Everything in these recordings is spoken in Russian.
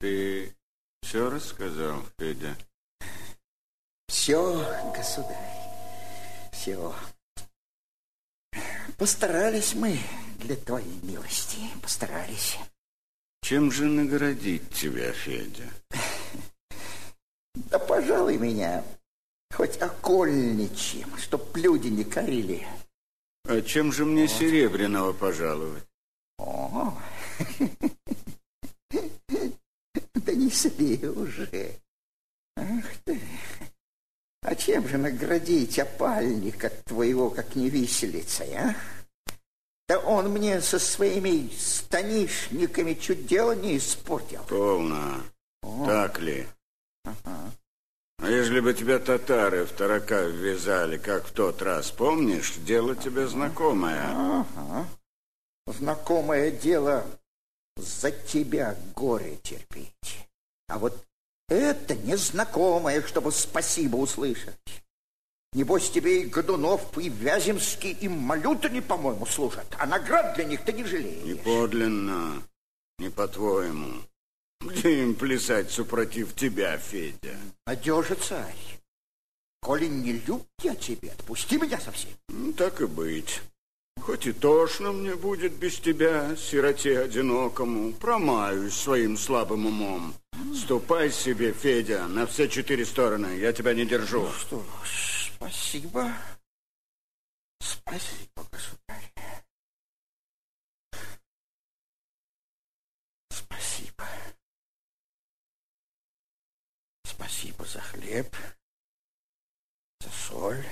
Ты все рассказал, Федя? Все, государь, все. Постарались мы для твоей милости, постарались. Чем же наградить тебя, Федя? Да, пожалуй, меня хоть окольничьим, чтоб люди не корили. А чем же мне вот. серебряного пожаловать? О, донесли уже. Ах ты. А чем же наградить опальника твоего, как не виселицей, а? Да он мне со своими станишниками чуть дело не испортил. Полно. О. Так ли? Ага. А если бы тебя татары в тарака ввязали, как в тот раз, помнишь, дело тебе знакомое. Ага. Знакомое дело за тебя горе терпеть. А вот это незнакомое, чтобы спасибо услышать. Небось, тебе и Годунов, и Вяземский, и Малютыни, по-моему, служат. А наград для них ты не жалеешь. Не подлинно, не по-твоему. Где им плясать супротив тебя, Федя? Надежа, царь. Коли не люб я тебе, отпусти меня совсем. Ну, так и быть. Хоть и тошно мне будет без тебя, сироте одинокому, промаюсь своим слабым умом. Ступай себе, Федя, на все четыре стороны, я тебя не держу. Ну что спасибо. Спасибо, государь. Спасибо. Спасибо за хлеб, за соль.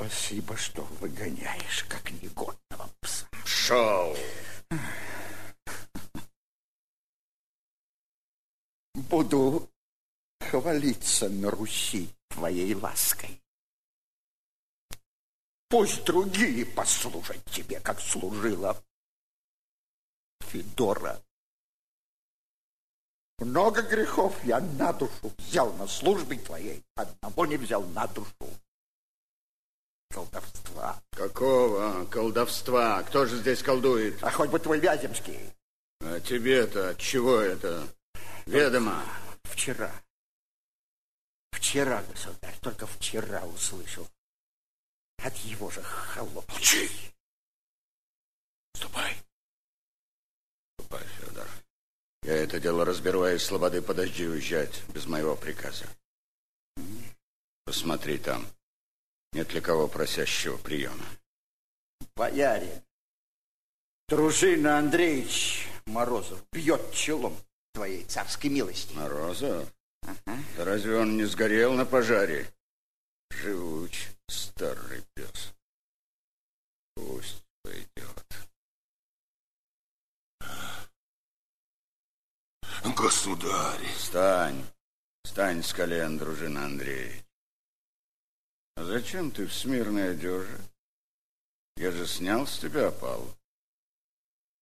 Спасибо, что выгоняешь, как негодного пса. Шел. Буду хвалиться на Руси твоей лаской. Пусть другие послужат тебе, как служила Федора. Много грехов я на душу взял на службе твоей, одного не взял на душу колдовства. Какого колдовства? Кто же здесь колдует? А хоть бы твой Вяземский. А тебе-то чего это ведомо? Вчера. Вчера, государь, только вчера услышал. От его же холоп. Молчи! Ступай. Ступай, Федор. Я это дело разберу, а из слободы подожди уезжать без моего приказа. Посмотри там. Нет ли кого просящего приема? Боярин, дружина Андреевич Морозов бьет челом твоей царской милости. Морозов? Ага. Да разве он не сгорел на пожаре? Живуч, старый пес. Пусть пойдет. Государь! Встань! Встань с колен, дружина Андреевич. А зачем ты в смирной одежде? Я же снял с тебя опалу.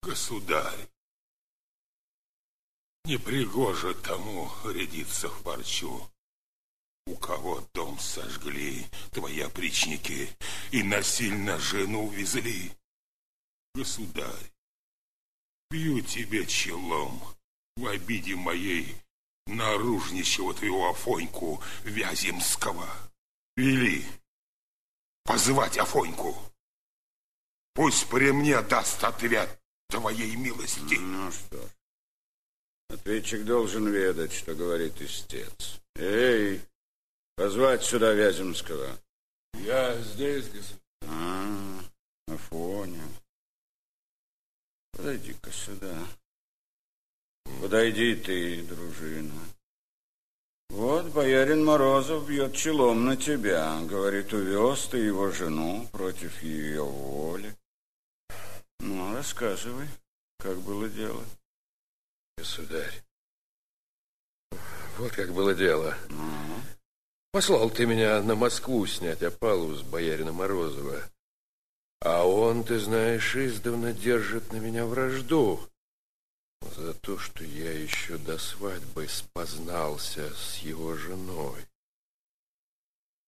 Государь, не пригоже тому рядиться в парчу. У кого дом сожгли твои опричники и насильно жену увезли. Государь, бью тебе челом в обиде моей наружничего твоего Афоньку Вяземского. Вели позвать Афоньку. Пусть при мне даст ответ твоей милости. Ну что ж, ответчик должен ведать, что говорит истец. Эй, позвать сюда Вяземского. Я здесь, господин. А, Афоня. Подойди-ка сюда. Подойди ты, дружина. Вот боярин Морозов бьет челом на тебя. Говорит, увез ты его жену против ее воли. Ну, рассказывай, как было дело. Государь, вот как было дело. Ну? Послал ты меня на Москву снять опалу с боярина Морозова. А он, ты знаешь, издавна держит на меня вражду за то, что я еще до свадьбы спознался с его женой.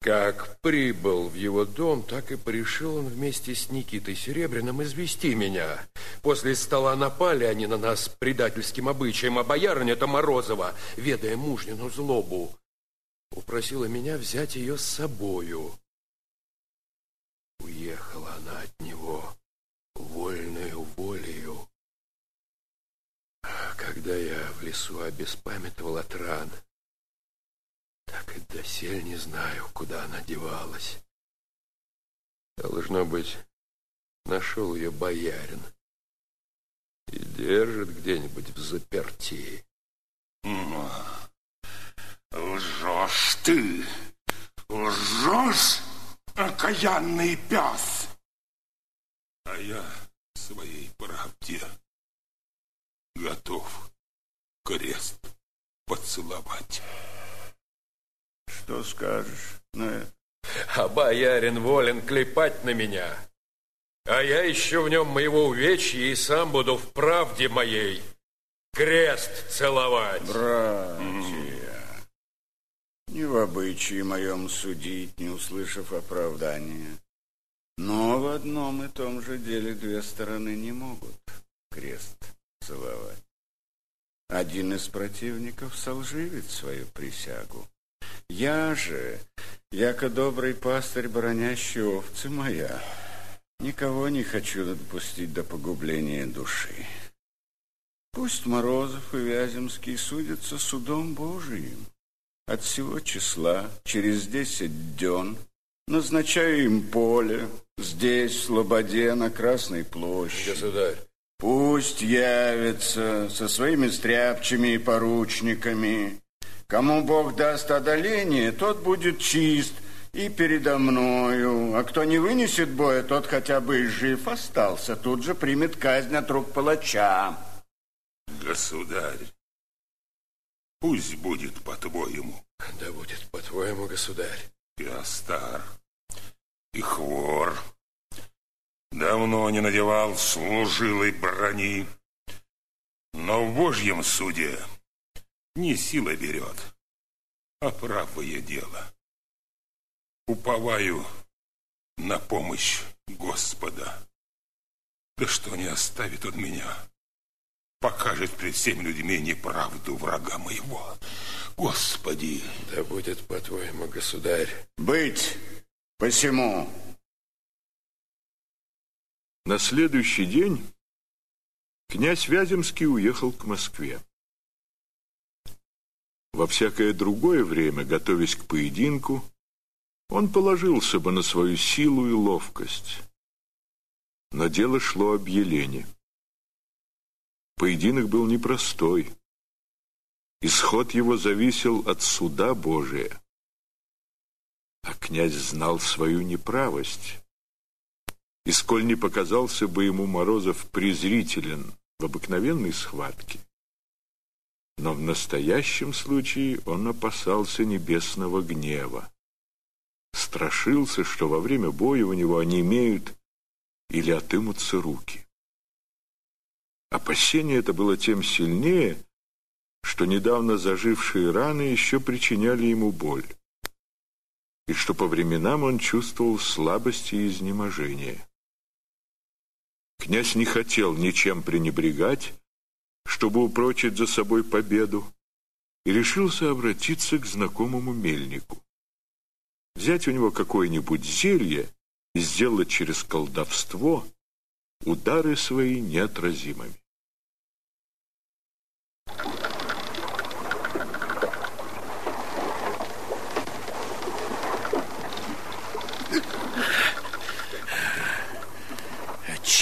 Как прибыл в его дом, так и порешил он вместе с Никитой Серебряным извести меня. После стола напали они на нас предательским обычаем, а боярыня-то Морозова, ведая мужнину злобу, упросила меня взять ее с собою. Уехала она от него вольную волею. Когда я в лесу обеспамятовал от ран, так и досель не знаю, куда она девалась. Должно быть, нашел ее боярин и держит где-нибудь в заперти. Лжешь ты, лжешь, окаянный пес. А я своей правде готов крест поцеловать. Что скажешь на это? А боярин волен клепать на меня. А я еще в нем моего увечья и сам буду в правде моей крест целовать. Братья, не в обычае моем судить, не услышав оправдания. Но в одном и том же деле две стороны не могут крест целовать. Один из противников солживит свою присягу. Я же, яко добрый пастырь, бронящий овцы моя, никого не хочу допустить до погубления души. Пусть Морозов и Вяземский судятся судом Божиим. От всего числа через десять дён назначаю им поле здесь, в Слободе, на Красной площади. Государь, Пусть явится со своими стряпчими и поручниками. Кому Бог даст одоление, тот будет чист и передо мною. А кто не вынесет боя, тот хотя бы и жив остался. Тут же примет казнь от рук палача. Государь, пусть будет по-твоему. да будет по-твоему, государь. Я стар и хвор. Давно не надевал служилой брони. Но в Божьем суде не сила берет, а правое дело. Уповаю на помощь Господа. Да что не оставит он меня, покажет пред всеми людьми неправду врага моего. Господи! Да будет по-твоему, государь. Быть посему. На следующий день князь Вяземский уехал к Москве. Во всякое другое время, готовясь к поединку, он положился бы на свою силу и ловкость. Но дело шло об Елене. Поединок был непростой. Исход его зависел от суда Божия. А князь знал свою неправость. И сколь не показался бы ему Морозов презрителен в обыкновенной схватке, но в настоящем случае он опасался небесного гнева. Страшился, что во время боя у него онемеют или отымутся руки. Опасение это было тем сильнее, что недавно зажившие раны еще причиняли ему боль, и что по временам он чувствовал слабость и изнеможение. Князь не хотел ничем пренебрегать, чтобы упрочить за собой победу, и решился обратиться к знакомому мельнику. Взять у него какое-нибудь зелье и сделать через колдовство удары свои неотразимыми.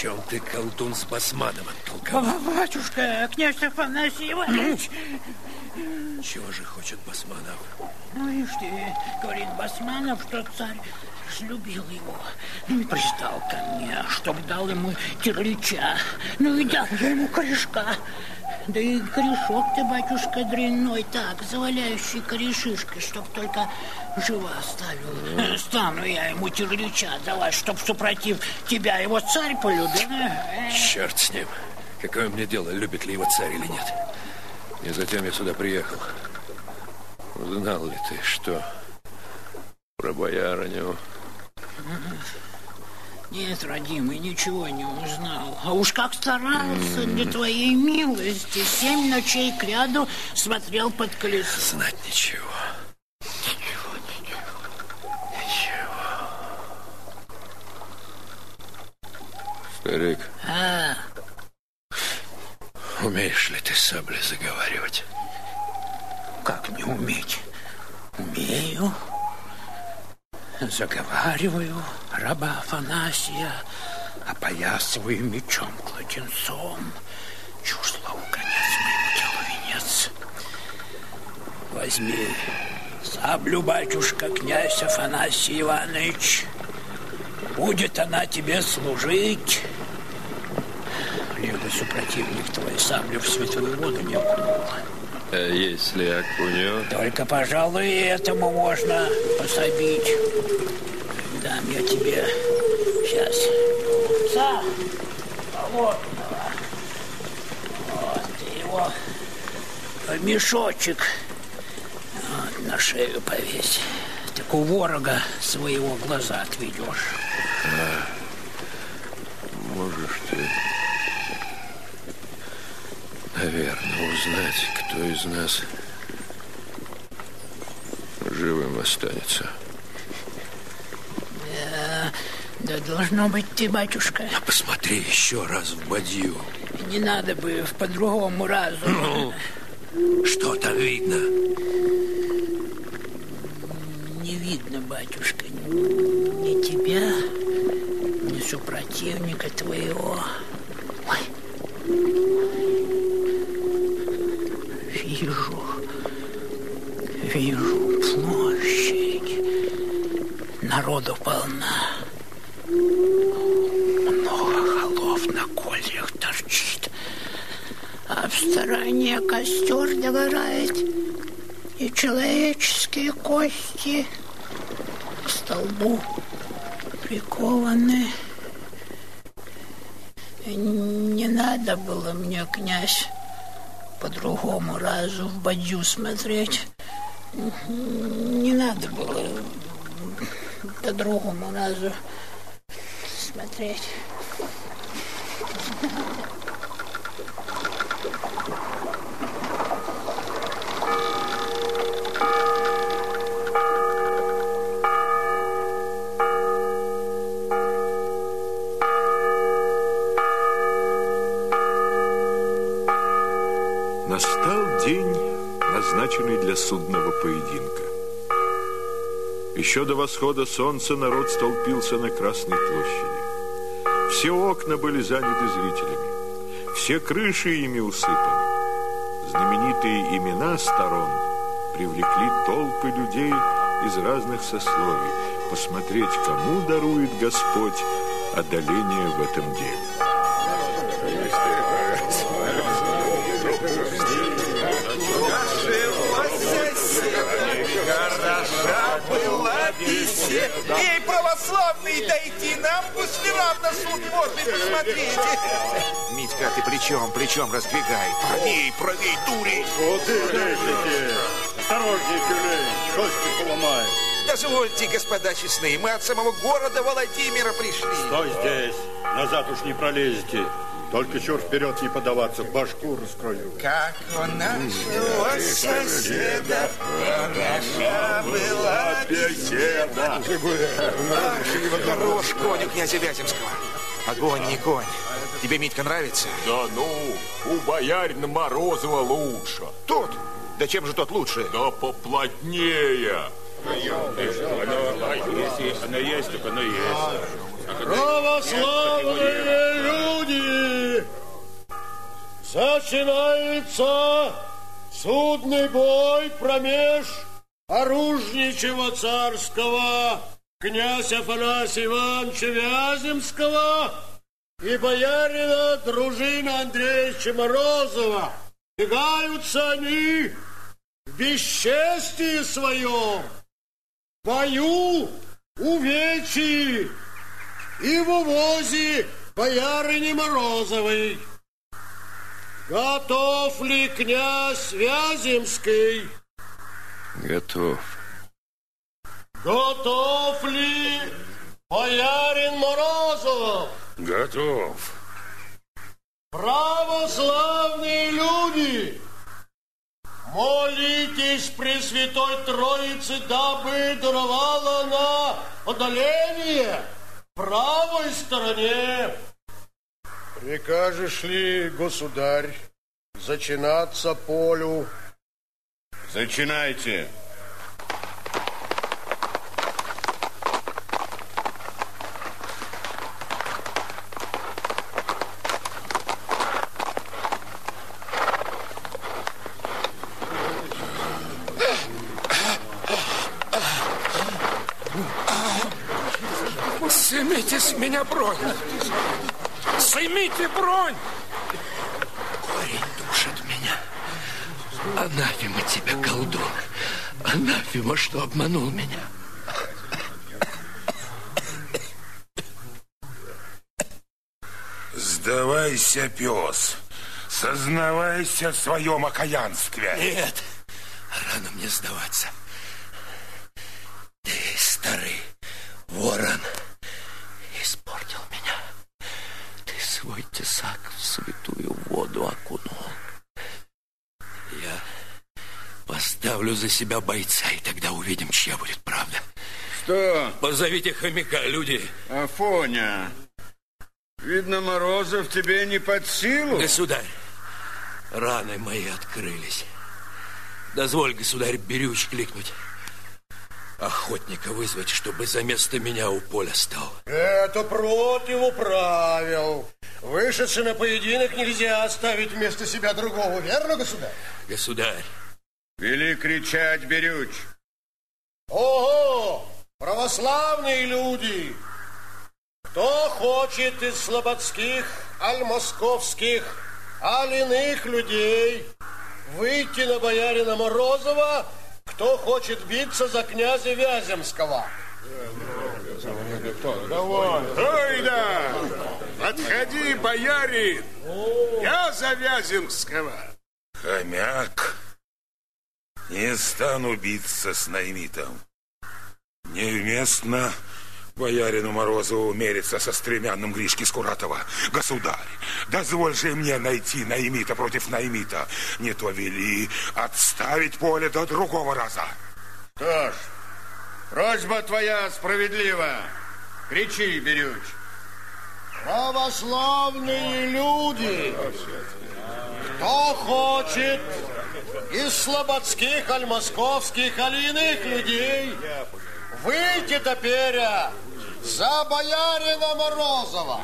Чем ты, колдун, с Басмановым толковал? Ба- Батюшка, князь Афанасий Иванович. Чего же хочет Басманов? Ну, ишь ты, говорит Басманов, что царь слюбил его. Ну и пристал ко мне, чтоб дал ему терлича. Ну и дал я ему корешка. Да и корешок ты, батюшка, дрянной так, заваляющий корешишкой, чтоб только живо оставил. Стану я ему терлича давать, чтоб супротив тебя его царь полюбил. Черт с ним. Какое мне дело, любит ли его царь или нет? И затем я сюда приехал. Знал ли ты, что про боярыню. Нет, родимый, ничего не узнал. А уж как старался для твоей милости. Семь ночей кряду смотрел под колесо. Знать ничего. Ничего, ничего. Ничего. Старик, А, умеешь ли ты саблей заговаривать? как не уметь? Умею. Заговариваю раба Афанасия, опоясываю мечом кладенцом. Чушь слову конец моему делу венец. Возьми саблю, батюшка, князь Афанасий Иванович. Будет она тебе служить. Либо супротивник твой саблю в святую воду не окунул. А если окунет? Только, пожалуй, этому можно пособить. Дам я тебе сейчас овца холодного. Вот, ты его в мешочек вот, на шею повесь. Так у ворога своего глаза отведешь. Можешь ты, наверное, узнать, кто из нас живым останется. Да должно быть ты, батюшка. А посмотри еще раз в бадью. Не надо бы в по-другому разу. Ну, что там видно? Не видно, батюшка, ни тебя, ни супротивника твоего. Ой. Вижу, вижу площадь. Народу полна. Много голов на кольях торчит. А в стороне костер догорает. И человеческие кости к столбу прикованы. Не надо было мне, князь, по другому разу в бадью смотреть. Не надо было по другому разу смотреть. Еще до восхода солнца народ столпился на Красной площади. Все окна были заняты зрителями. Все крыши ими усыпаны. Знаменитые имена сторон привлекли толпы людей из разных сословий посмотреть, кому дарует Господь одоление в этом деле. Беседа. Эй, православные, дайте нам после равно суд можно посмотреть. Митька, ты при чем? При чем раздвигай? Правей, правей, дури. Осторожней, тюлень, кости поломает. Дозвольте, господа честные, мы от самого города Владимира пришли. Стой здесь, назад уж не пролезете. Только чур вперед не подаваться, башку раскрою. Как у нашего соседа хороша была беседа. Ах, хорош конь у князя Вяземского. Огонь, не конь. Тебе, Митька, нравится? Да ну, у боярина Морозова лучше. Тот. Да чем же тот лучше? Да поплотнее. Она есть, так она есть. Православные люди! Начинается судный бой промеж оружничего царского князя Афанасия Ивановича Вяземского и боярина дружина Андреевича Морозова. Бегаются они в бесчестии своем, бою, увечьи и в увозе боярыни Морозовой. Готов ли князь Вяземский? Готов. Готов ли боярин Морозов? Готов. Православные люди, молитесь Пресвятой Троице, дабы даровала на одоление правой стороне. Прикажешь ли, государь, зачинаться полю? Зачинайте. Снимите с меня бронь! Снимите бронь! Корень душит меня. Анафима тебя, колдун. Анафима, что обманул меня. Сдавайся, пес. Сознавайся в своем окаянстве. Нет, рано мне сдаваться. Ты, старый ворон, испортил меня. Ты свой тесак в святую воду окунул. Я поставлю за себя бойца, и тогда увидим, чья будет правда. Что, Позовите хомяка, люди. Афоня, видно, Морозов тебе не под силу? Государь, раны мои открылись. Дозволь, государь, берюч кликнуть. Охотника вызвать, чтобы за место меня у поля стал. Это против правил. Вышедший на поединок нельзя оставить вместо себя другого, верно, государь? Государь, Вели кричать, Берюч. Ого! Православные люди! Кто хочет из слободских, аль московских, аль иных людей выйти на боярина Морозова, кто хочет биться за князя Вяземского? Ой, да! Отходи, боярин! Я за Вяземского! Хомяк, не стану биться с Наймитом. Невместно боярину Морозову мериться со стремянным Гришки Скуратова. Государь, дозволь же мне найти Наймита против Наймита. Не то вели отставить поле до другого раза. Что ж, просьба твоя справедлива. Кричи, Берюч. Православные люди! Кто хочет из слободских, аль московских, аль иных людей выйти теперь за боярина Морозова?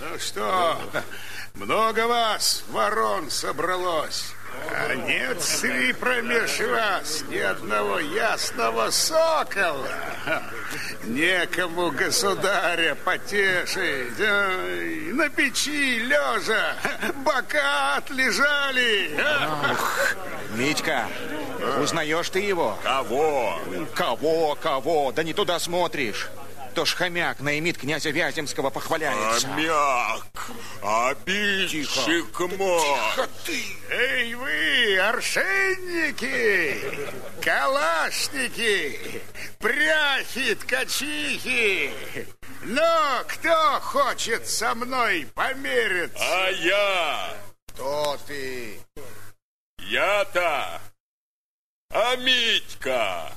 Ну что, много вас, ворон, собралось. А нет среди промеж вас ни одного ясного сокола. Некому государя потешить. Ай, на печи лежа бока отлежали. Митька, узнаешь ты его? Кого? Кого, кого? Да не туда смотришь. То ж хомяк наимит князя Вяземского похваляется. Хомяк, обидчик мой. Эй вы, оршенники, калашники, пряхи, ткачихи. Но кто хочет со мной помериться? А я, Кто ты? я-то, а Митька.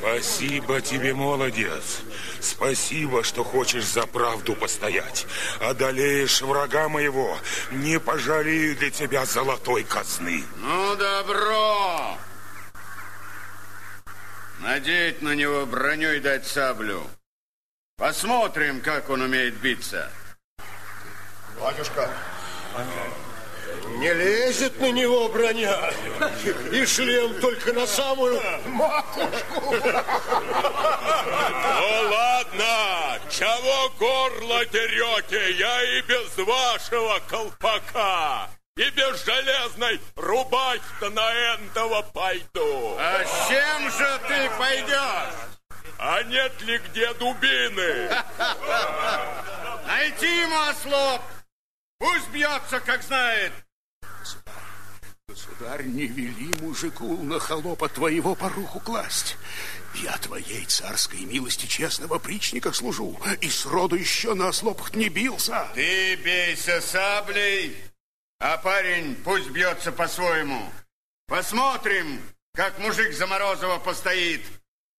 Спасибо тебе, молодец. Спасибо, что хочешь за правду постоять. Одолеешь врага моего, не пожалею для тебя золотой казны. Ну, добро. Надеть на него броню и дать саблю. Посмотрим, как он умеет биться. Батюшка, не лезет на него броня. И шлем только на самую макушку. Ну ладно, чего горло дерете? Я и без вашего колпака, и без железной рубахи-то на этого пойду. А с чем же ты пойдешь? А нет ли где дубины? Найти ему ослов. Пусть бьется, как знает. Государь, не вели мужику на холопа твоего поруху класть. Я твоей царской милости честного причника служу, и сроду еще на ослопах не бился. Ты бейся саблей, а парень пусть бьется по-своему. Посмотрим, как мужик за Морозова постоит.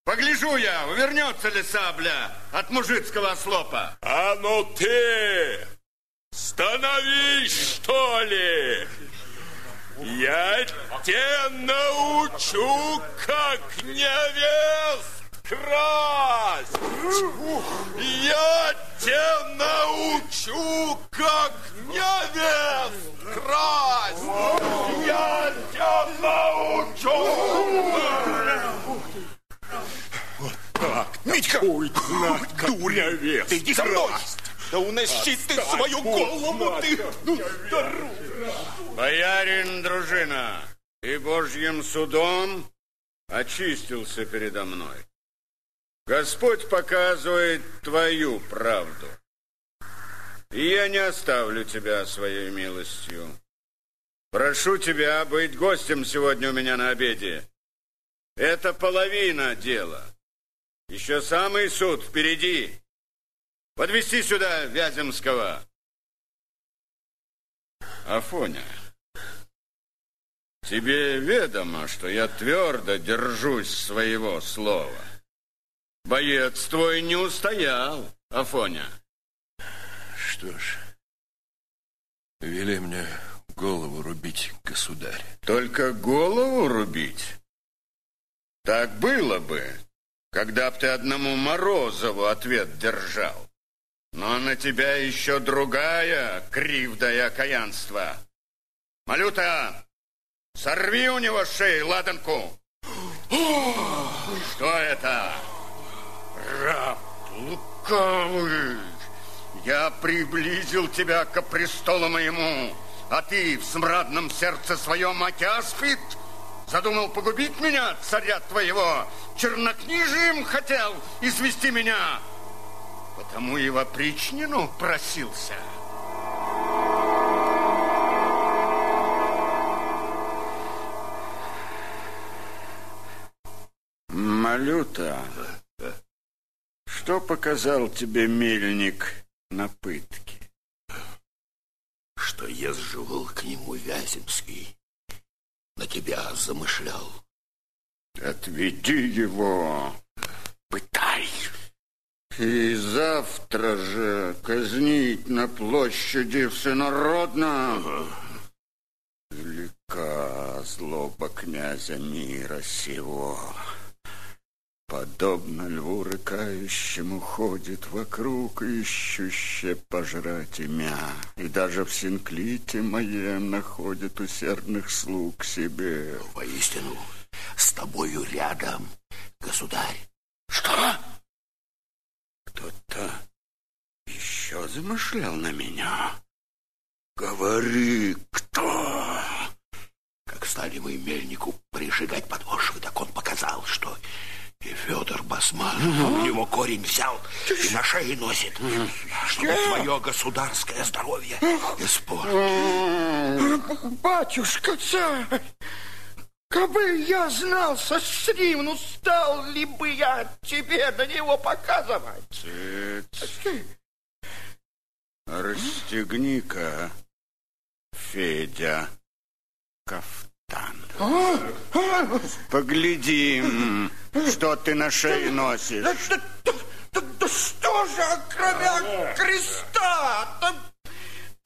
Погляжу я, увернется ли сабля от мужицкого ослопа. А ну ты, становись, что ли! Я тебя научу, как невест красть! Я тебя научу, как невест красть! Я тебя научу! Вот так, Митька! Ой, дуря вес! Ты иди со мной! Да уноси ты свою голову, ты! Ну! Боярин, дружина, и Божьим судом очистился передо мной. Господь показывает твою правду. И я не оставлю тебя своей милостью. Прошу тебя быть гостем сегодня у меня на обеде. Это половина дела. Еще самый суд впереди. Подвести сюда Вяземского. Афоня, тебе ведомо, что я твердо держусь своего слова. Боец твой не устоял, Афоня. Что ж, вели мне голову рубить, государь. Только голову рубить? Так было бы, когда б ты одному Морозову ответ держал. Но на тебя еще другая кривда и окаянство. Малюта, сорви у него с шеи ладанку. Что это? Раб лукавый. Я приблизил тебя к престолу моему, а ты в смрадном сердце своем отяспит? Задумал погубить меня, царя твоего? Чернокнижием хотел извести меня? Потому и в опричнину просился. Малюта, что показал тебе мельник на пытке? Что езживал к нему Вяземский, на тебя замышлял. Отведи его, пытай. И завтра же казнить на площади всенародно. Велика злоба князя мира сего. Подобно льву рыкающему ходит вокруг, ищуще пожрать имя. И даже в Синклите моем находит усердных слуг себе. Воистину, с тобою рядом, государь. Что? Кто-то еще замышлял на меня? Говори, кто? Как стали мы мельнику прижигать подошвы, так он показал, что и Федор Басман у него корень взял и на шее носит, чтобы твое государское здоровье испортить. Батюшка царь, кабы я знал, со стримну, стал ли бы я тебе на него показывать? Цыц. Расстегни-ка, Федя, кафтан. Погляди, что ты на шее носишь. Да, да, да, да, да что же, кроме креста, да, да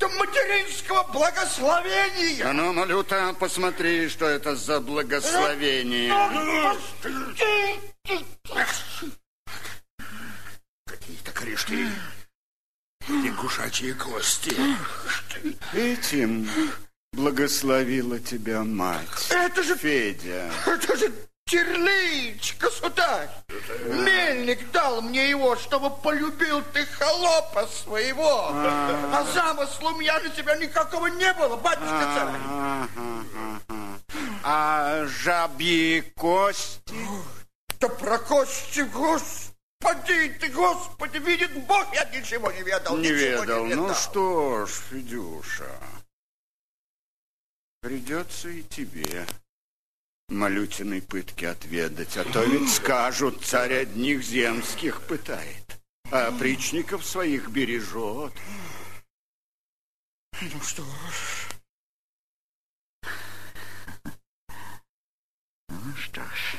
материнского благословения? А ну, Малюта, посмотри, что это за благословение. Какие-то корешки, лягушачьи кости. Этим благословила тебя мать. Это же... Федя. Это же Терлич, государь. Мельник дал мне его, чтобы полюбил ты холопа своего. А замысла у меня на тебя никакого не было, батюшка царь. А жабьи кости? Да про кости, господи ты, господи, видит Бог, я ничего не ведал. Не ничего ведал. Не Ну что ж, Федюша, Придется и тебе малютиной пытки отведать, а то ведь скажут, царь одних земских пытает, а опричников своих бережет. Ну что ж. Ну что ж,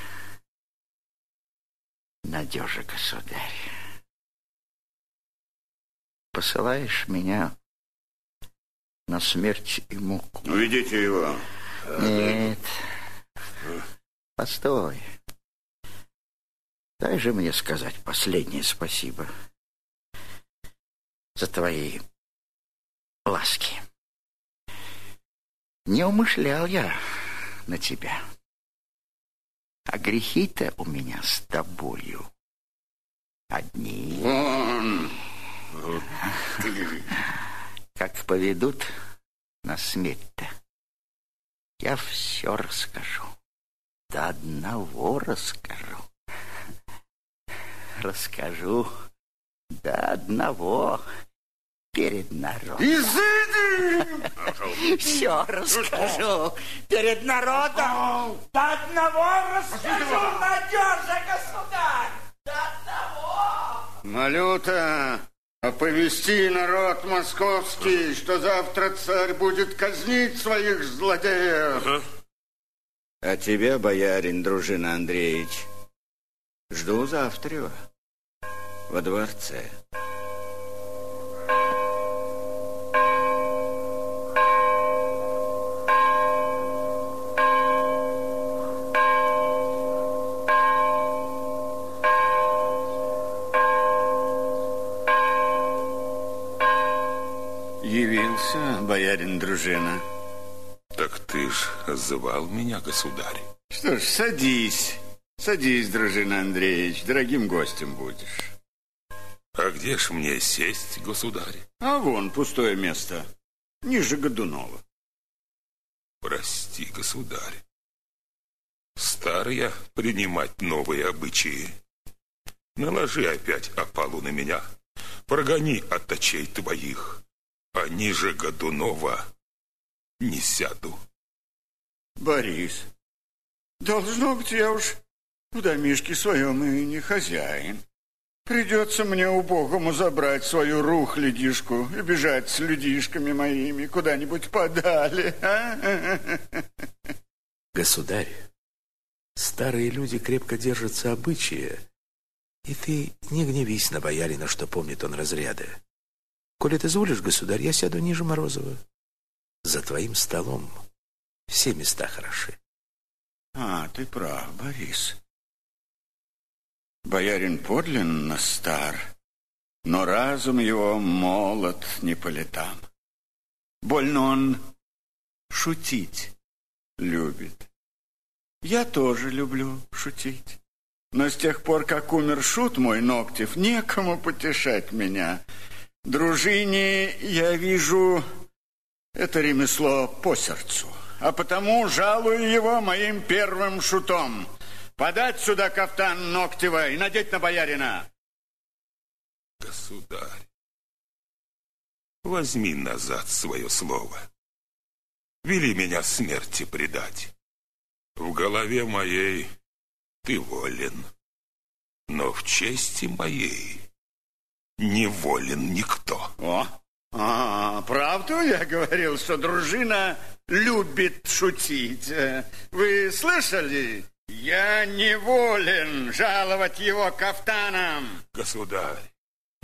надежа, государь. Посылаешь меня на смерть и муку. Уведите его. Нет. Постой. Дай же мне сказать последнее спасибо за твои ласки. Не умышлял я на тебя. А грехи-то у меня с тобою одни. Как поведут на смерть-то, я все расскажу. До одного расскажу. Расскажу до одного перед народом. Изыди! Все расскажу перед народом. До одного расскажу, надежа, государь. До одного. Малюта, оповести народ московский, что завтра царь будет казнить своих злодеев. А тебя, боярин, дружина Андреевич, жду завтра во дворце. Явился боярин дружина. Так ты ж звал меня, государь. Что ж, садись. Садись, дружина Андреевич, дорогим гостем будешь. А где ж мне сесть, государь? А вон пустое место, ниже Годунова. Прости, государь. Стар я принимать новые обычаи. Наложи опять опалу на меня. Прогони от очей твоих. А ниже Годунова не сяду. Борис, должно быть, я уж в домишке своем и не хозяин. Придется мне убогому забрать свою рухлядишку и бежать с людишками моими куда-нибудь подали. а? Государь, старые люди крепко держатся обычая, и ты не гневись на боярина, что помнит он разряды. Коли ты зволишь, государь, я сяду ниже Морозова. За твоим столом все места хороши. А, ты прав, Борис. Боярин подлинно стар, но разум его молод не по летам. Больно он шутить любит. Я тоже люблю шутить. Но с тех пор, как умер шут мой Ногтев, некому потешать меня. Дружине, я вижу, это ремесло по сердцу, а потому жалую его моим первым шутом. Подать сюда кафтан Ногтева и надеть на боярина. Государь, возьми назад свое слово. Вели меня смерти предать. В голове моей ты волен, но в чести моей не волен никто. О, а, правду я говорил, что дружина любит шутить. Вы слышали? Я не волен жаловать его кафтаном. Государь,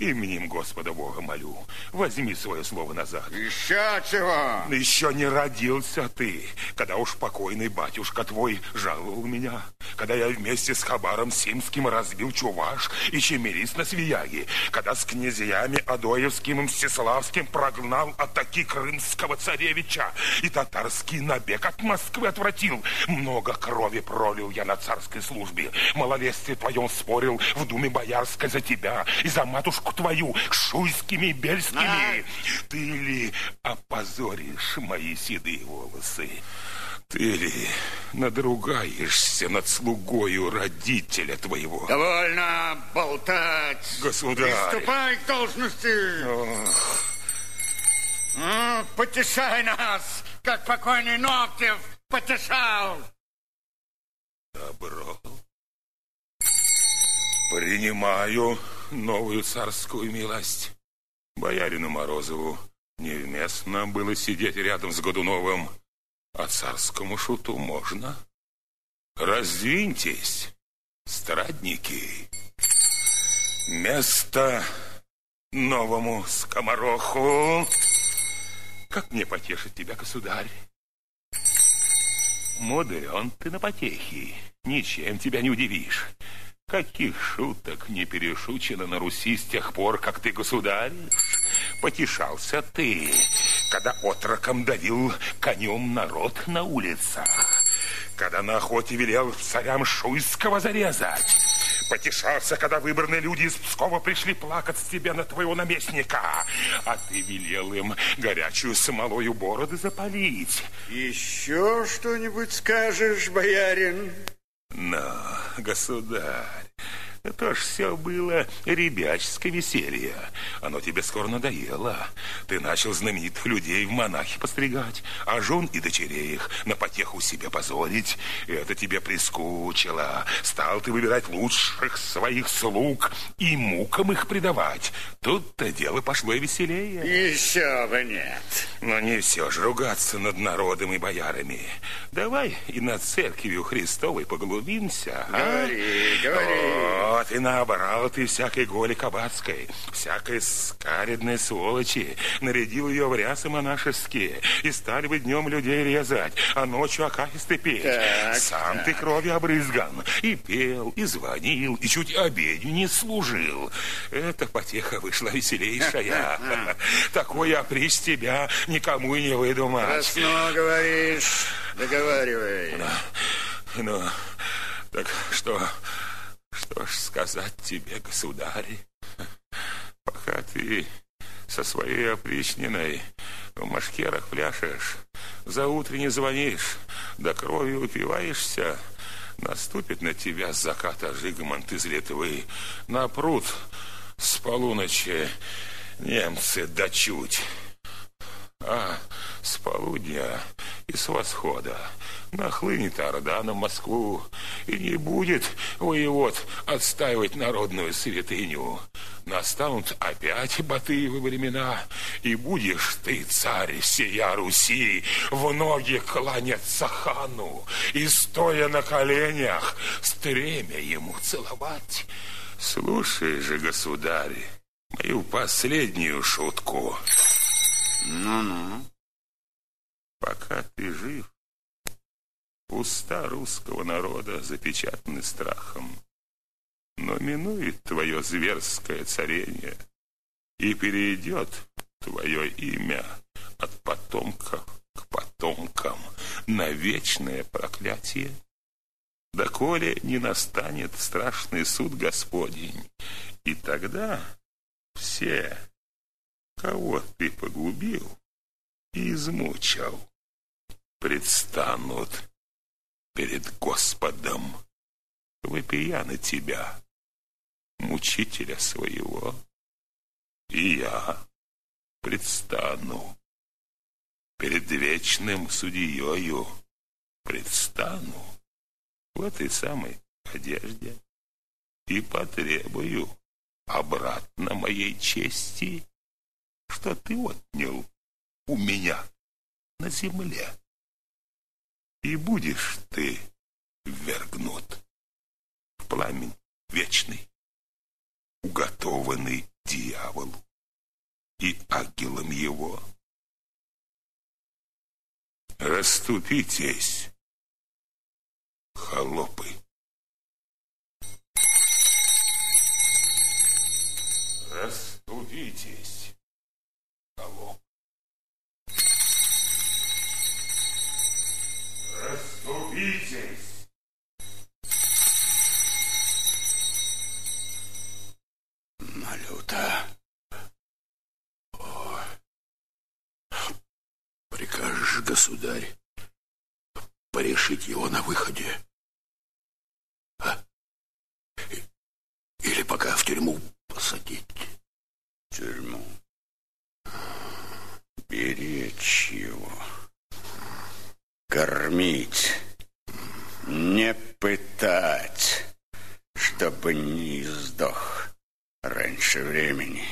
именем Господа Бога молю, возьми свое слово назад. Еще чего? Еще не родился ты, когда уж покойный батюшка твой жаловал меня, когда я вместе с Хабаром Симским разбил Чуваш и Чемерис на Свияге, когда с князьями Адоевским и Мстиславским прогнал атаки крымского царевича и татарский набег от Москвы отвратил. Много крови пролил я на царской службе, малолетстве твоем спорил в думе боярской за тебя и за матушку твою шуйскими и бельскими. Ты ли опозоришь мои седые волосы? Ты ли надругаешься над слугою родителя твоего? Довольно болтать. Государь. Приступай к должности. Ох, Ну, потешай нас, как покойный Ногтев потешал. Добро. Принимаю новую царскую милость. Боярину Морозову невместно было сидеть рядом с Годуновым, а царскому шуту можно. Раздвиньтесь, страдники. Место новому скомороху. Как мне потешить тебя, государь? Мудрен ты на потехи, ничем тебя не удивишь. Каких шуток не перешучено на Руси с тех пор, как ты государь? Потешался ты, когда отроком давил конем народ на улицах, когда на охоте велел царям Шуйского зарезать, потешался, когда выбранные люди из Пскова пришли плакать с тебя на твоего наместника, а ты велел им горячую смолою бороды запалить. Еще что-нибудь скажешь, боярин? Но, государь, это ж все было ребяческое веселье. Оно тебе скоро надоело. Ты начал знаменитых людей в монахи постригать, а жен и дочерей их на потеху себе позорить. Это тебе прискучило. Стал ты выбирать лучших своих слуг и мукам их предавать. Тут-то дело пошло и веселее. Еще бы нет. Но не все же ругаться над народом и боярами. Давай и над церковью Христовой поглубимся. а? Говори, говори. Вот и наоборот, и всякой голи кабацкой, всякой скаредной сволочи, нарядил ее в рясы монашеские, и стали бы днем людей резать, а ночью акафисты петь. Так, Сам так. ты кровью обрызган, и пел, и звонил, и чуть обедню не служил. Эта потеха вышла веселейшая. Такое опричь тебя никому и не выдумать. Красно говоришь, договаривай. Ну, так что, что ж сказать тебе, государь? Пока ты со своей опричниной в машкерах пляшешь, за утренне звонишь, до крови упиваешься, наступит на тебя с заката Жигмонт из Литвы, на пруд с полуночи немцы дочуть. А с полудня и с восхода нахлынет Орда на Москву, и не будет воевод отстаивать народную святыню. Настанут опять Батыевы времена, и будешь ты, царь всея Руси, в ноги кланяться хану, и, стоя на коленях, стремя ему целовать. Слушай же, государь, мою последнюю шутку. Ну-ну. Пока ты жив, уста русского народа запечатаны страхом. Но минует твое зверское царение, и перейдет твое имя от потомка к потомкам на вечное проклятие. Доколе не настанет страшный суд Господень, и тогда все, кого ты погубил и измучил, предстанут перед Господом, вопия на тебя, мучителя своего, и я предстану перед вечным судьею, предстану в этой самой одежде и потребую обратно моей чести, что ты отнял у меня на земле. И будешь ты ввергнут в пламень вечный, уготованный дьяволу и ангелам его. Раступитесь, холопы. Раступитесь, холопы. Раступитесь. Малюта. О. Прикажешь, государь, порешить его на выходе? А? Или пока в тюрьму посадить? Тюрьму. Беречь его. кормить, не пытать, чтобы не сдох раньше времени.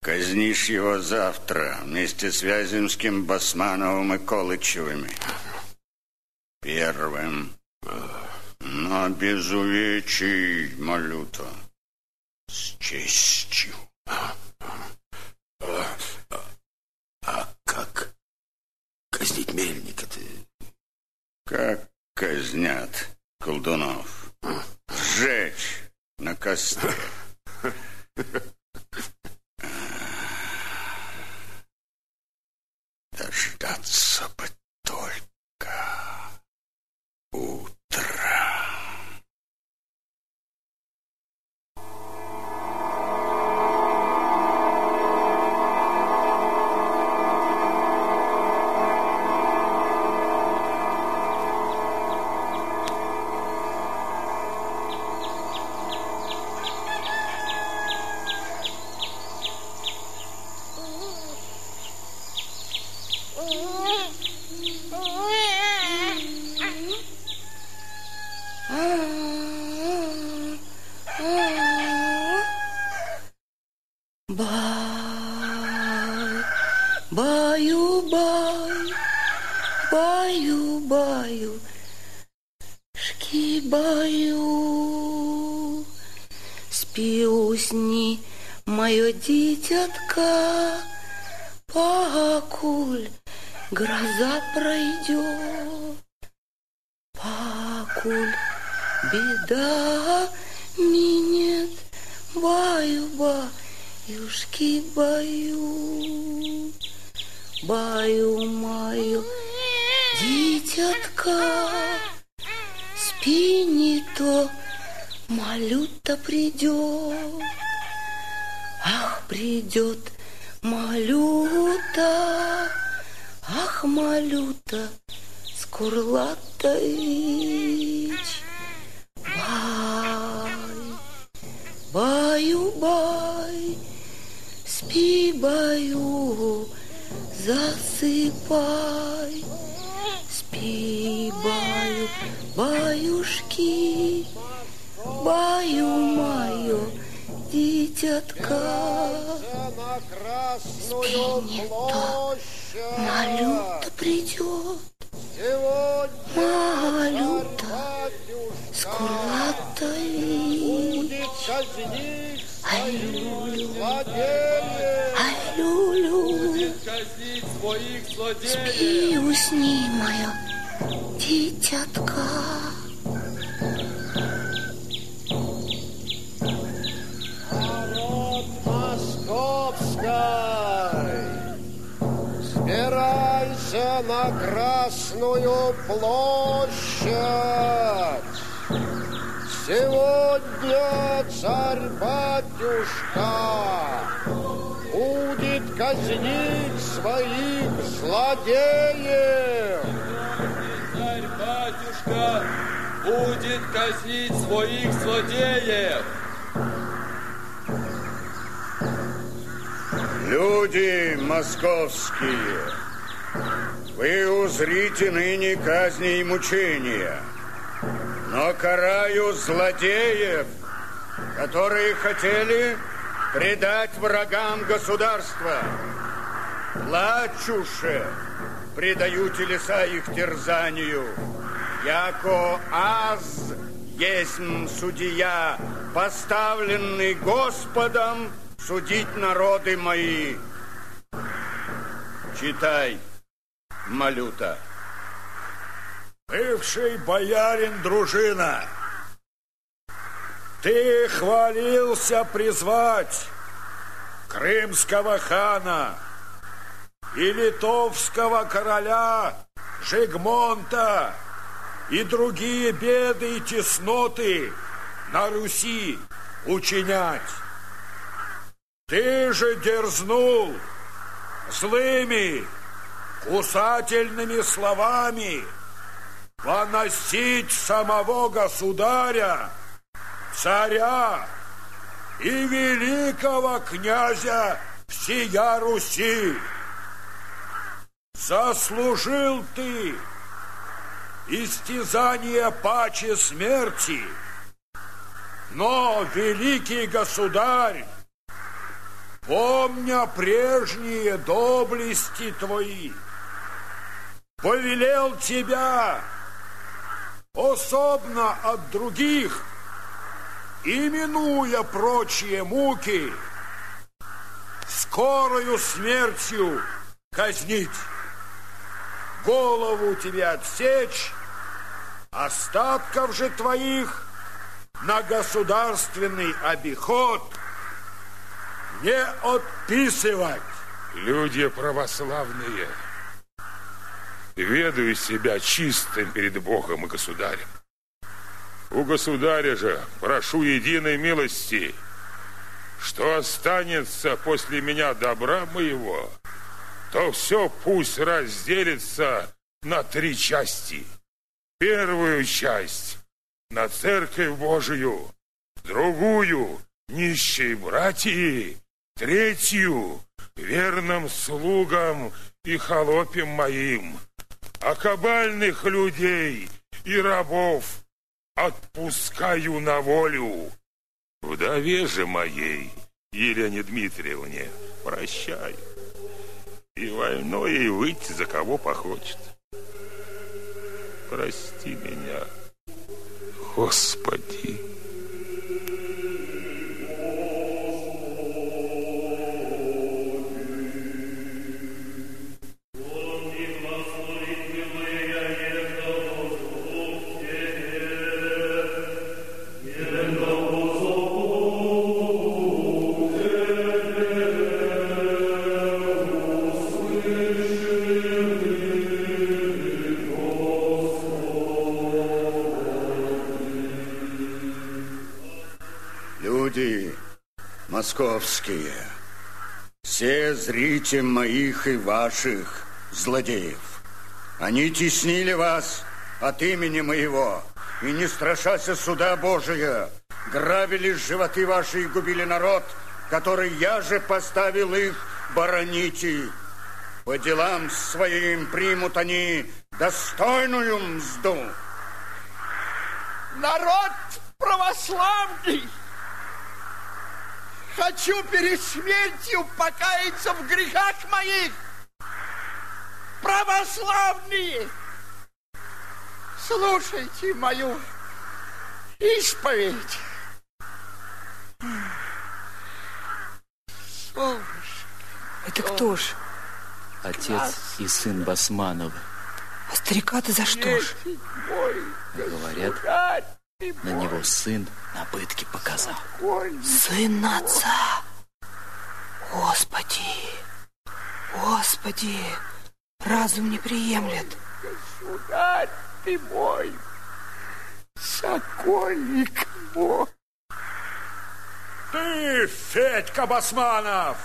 Казнишь его завтра вместе с Вяземским, Басмановым и Колычевыми. Первым, но без увечий, Малюта, с честью. А, а как казнить мельника-то? Как казнят колдунов? Сжечь на костре. Дождаться царь-батюшка будет казнить своих злодеев. Царь-батюшка будет казнить своих злодеев. Люди московские, вы узрите ныне казни и мучения, но караю злодеев, которые хотели предать врагам государства. Плачуше предаю телеса их терзанию, яко аз есть судья, поставленный Господом судить народы мои. Читай, Малюта. Бывший боярин дружина, ты хвалился призвать крымского хана и литовского короля Жигмонта и другие беды и тесноты на Руси учинять. Ты же дерзнул злыми, кусательными словами поносить самого государя, царя и великого князя всея Руси. Заслужил ты истязание паче смерти. Но, великий государь, помня прежние доблести твои, повелел тебя особно от других, именуя прочие муки, скорою смертью казнить, голову тебе отсечь, остатков же твоих на государственный обиход не отписывать. Люди православные, ведаю себя чистым перед Богом и государем. У государя же прошу единой милости, что останется после меня добра моего, то все пусть разделится на три части. Первую часть на церковь Божию, другую нищие братья, третью верным слугам и холопям моим, а кабальных людей и рабов отпускаю на волю. Вдове же моей, Елене Дмитриевне, прощаю. И вольно ей выйти за кого похочет. Прости меня, Господи. Московские, все зрите моих и ваших злодеев. Они теснили вас от имени моего, и не страшася суда Божия, грабили животы ваши и губили народ, который я же поставил их бороните. По делам своим примут они достойную мзду. Народ православный! Хочу перед смертью покаяться в грехах моих! Православные! Слушайте мою исповедь. Солнышко. Это кто ж? Отец и сын Басманова. А старика-то за что ж? Говорят, на него сын на пытке показал. Сын отца. Господи, Господи, разум не приемлет. Государь ты мой, сокольник мой. Ты, Федька Басманов,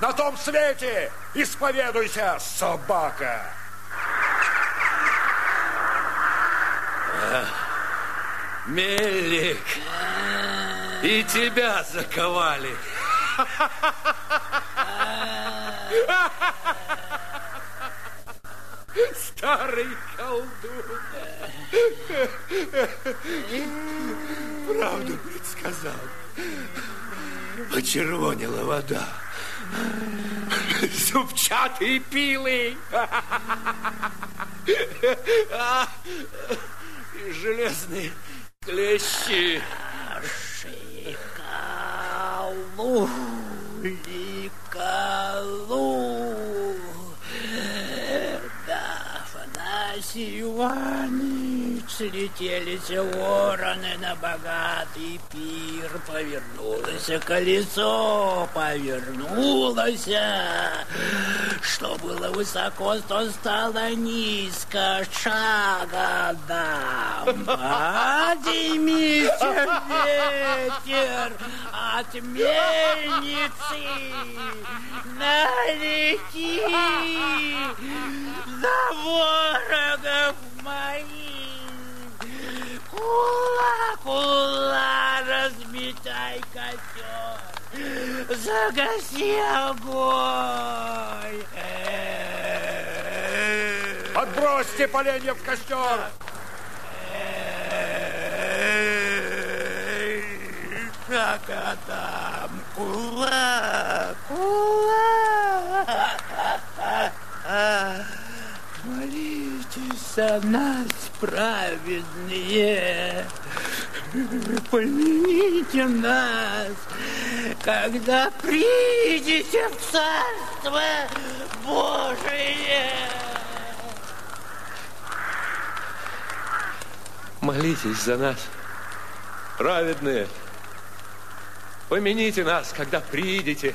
на том свете исповедуйся, собака. Мельник, и тебя заковали. Старый колдун. Правду предсказал. Почервонила вода. Зубчатые пилы. Железные клещи. Шикалу, ликалу. Да, Афанасий Иванович, слетелись вороны на богатый пир. Повернулось колесо, повернулось. Что было высоко, то стало низко. Шага дам. Поднимися, ветер, от мельницы. Налети за ворогов моих. Ула, ула, разметай костер, загаси огонь. Отбросьте поленья в костер. Как там? Ула, ула за нас, праведные. Помяните нас, когда придете в Царство Божие. Молитесь за нас, праведные. Помяните нас, когда придете.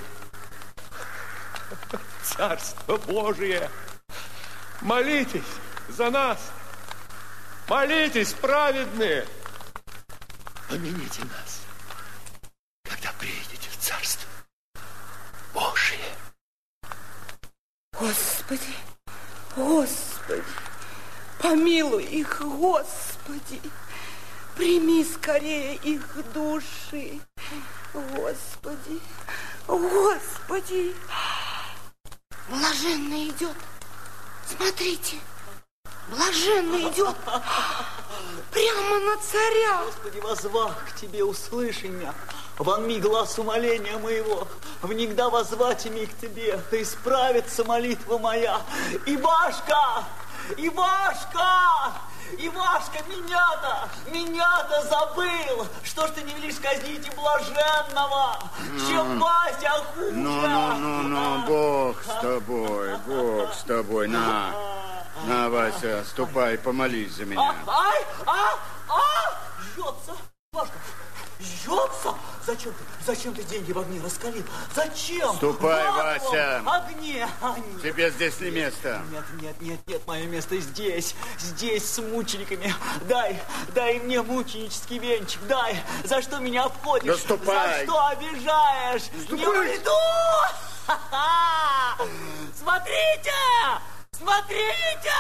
Царство Божие. Молитесь за нас. Молитесь, праведные. Помяните нас, когда приедете в Царство Божие. Господи, Господи, помилуй их, Господи. Прими скорее их души. Господи, Господи. Блаженно идет. Смотрите, блаженно идет. Прямо на царя. Господи, возвах к Тебе, услыши меня. Вонми глаз умоления моего, внегда возвать ими к Тебе, да исправится молитва моя. Ивашка! Ивашка! Ивашка, меня-то, меня-то забыл! Что ж ты не велишь казнить и блаженного? Чем Вася хуже? Ну, ну, ну, ну, Бог с тобой, Бог с тобой, на. На, Вася, ступай, помолись за меня. А, ай, а, а, жжется, Пашка, жжется. Зачем ты, зачем ты деньги в огне раскалил? Зачем? Ступай, В Вася. адовом Огне, а нет. Тебе здесь не место. Нет, нет, нет, нет, мое место здесь, здесь с мучениками. Дай, дай мне мученический венчик, дай. За что меня обходишь? Да ступай. За что обижаешь? Не уйду! Смотрите! Смотрите!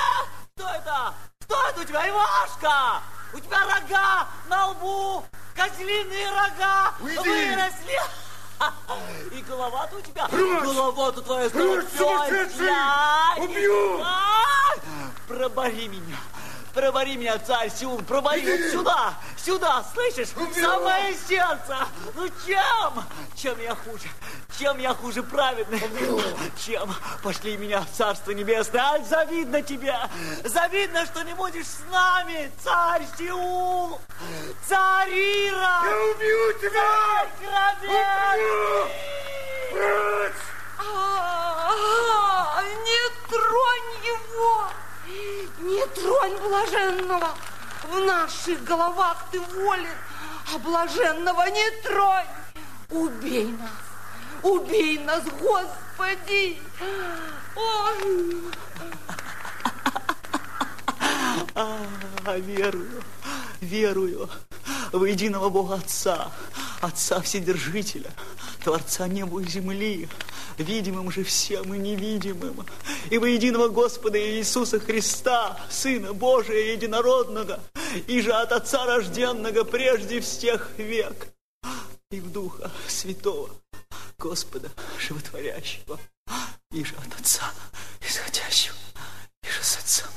Что это? Что это у тебя, Ивашка? У тебя рога на лбу, козлиные рога Уйди! выросли. И голова-то у тебя, Прочь! голова-то твоя Прочь, сумасшедший! Убью! Пробори меня. Пробори меня, царь Сиун, пробори вот сюда, сюда, слышишь? В самое сердце. Ну чем? Чем я хуже? Чем я хуже праведный? Чем? Пошли меня в Царство Небесное. Ай, завидно тебе. Завидно, что не будешь с нами, царь Сиул. Царь Ира. Я убью тебя! Царь Грабеж. Прочь! А, Не тронь его! Не тронь блаженного! В наших головах ты волен, а блаженного не тронь! Убей нас! Убей нас, Господи! Ой! А, верую, верую в единого Бога Отца, Отца Вседержителя, Творца неба и земли, видимым же всем и невидимым, и во единого Господа Иисуса Христа, Сына Божия Единородного, и же от Отца рожденного прежде всех век, и в Духа Святого, Господа Животворящего, и же от Отца Исходящего, и же с Отцом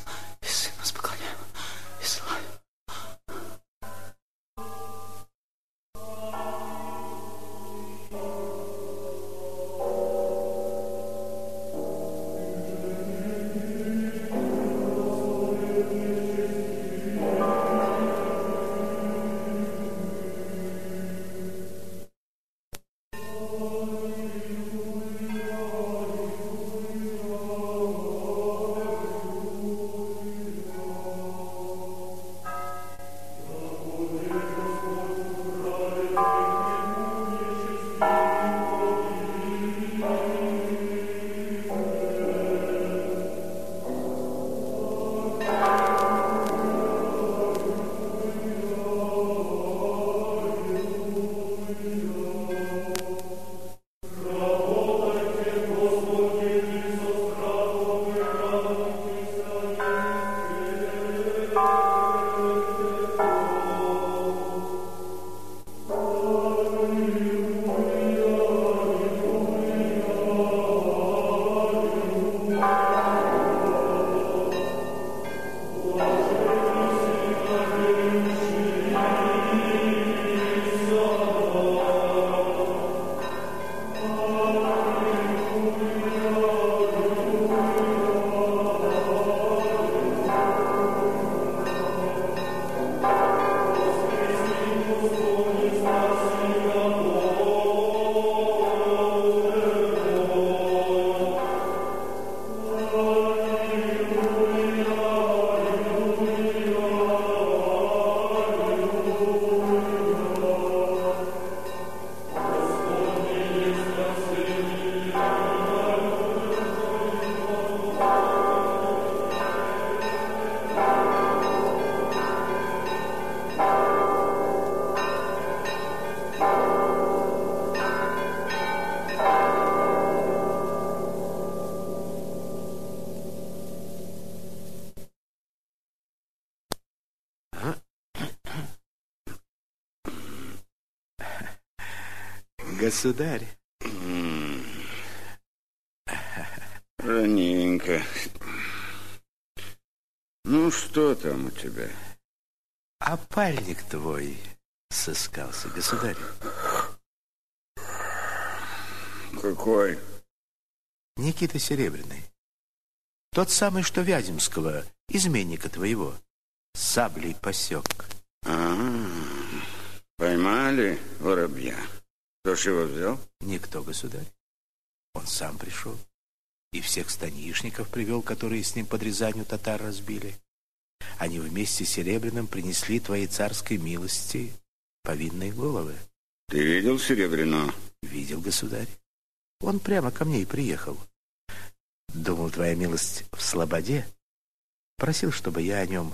Государь. Раненько. Ну, что там у тебя? А пальник твой сыскался, государь. Какой? Никита Серебряный. Тот самый, что Вяземского, изменника твоего, саблей посек. А, поймали воробья. Ж его взял? Никто, государь. Он сам пришел. И всех станишников привел, которые с ним под Рязанью татар разбили. Они вместе с Серебряным принесли твоей царской милости повинные головы. Ты видел Серебряного? Видел, государь. Он прямо ко мне и приехал. Думал, твоя милость в слободе. Просил, чтобы я о нем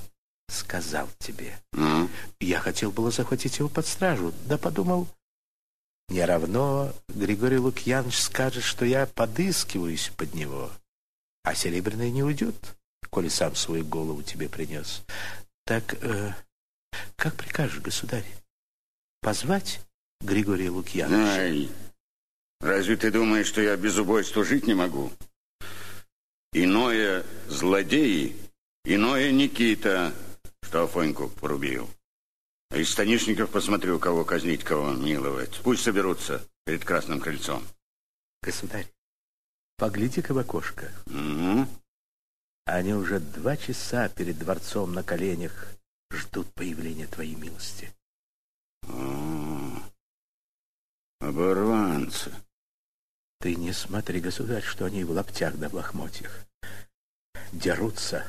сказал тебе. А? Я хотел было захватить его под стражу, да подумал, не равно Григорий Лукьянович скажет, что я подыскиваюсь под него, а Серебряный не уйдет, коли сам свою голову тебе принес. Так, э, как прикажешь, государь, позвать Григория Лукьяновича? Ай, разве ты думаешь, что я без убойства жить не могу? Иное злодеи, иное Никита, что Афоньку порубил. Из станишников посмотрю, кого казнить, кого миловать. Пусть соберутся перед Красным Крыльцом. Государь, погляди-ка в окошко. Угу. Они уже два часа перед дворцом на коленях ждут появления твоей милости. О, оборванцы. Ты не смотри, государь, что они в лаптях да в лохмотьях. Дерутся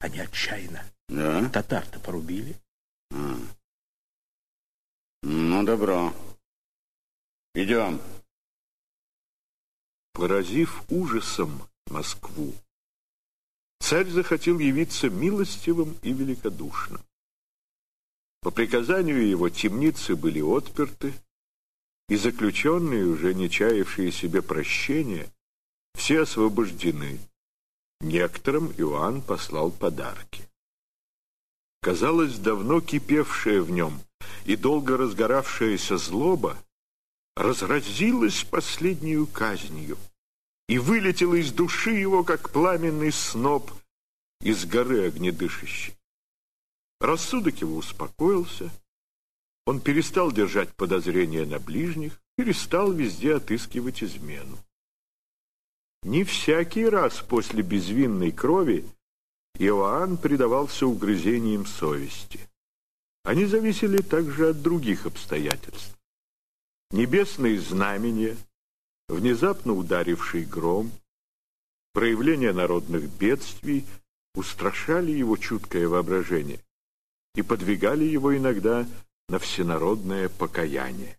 они отчаянно. Да? Татар-то порубили. А. Ну, добро. Идем. Поразив ужасом Москву, царь захотел явиться милостивым и великодушным. По приказанию его темницы были отперты, и заключенные, уже не чаявшие себе прощения, все освобождены. Некоторым Иоанн послал подарки. Казалось, давно кипевшая в нем и долго разгоравшаяся злоба разразилась последнюю казнью и вылетела из души его, как пламенный сноп из горы огнедышащей. Рассудок его успокоился, он перестал держать подозрения на ближних, перестал везде отыскивать измену. Не всякий раз после безвинной крови Иоанн предавался угрызениям совести. Они зависели также от других обстоятельств. Небесные знамения, внезапно ударивший гром, проявление народных бедствий устрашали его чуткое воображение и подвигали его иногда на всенародное покаяние.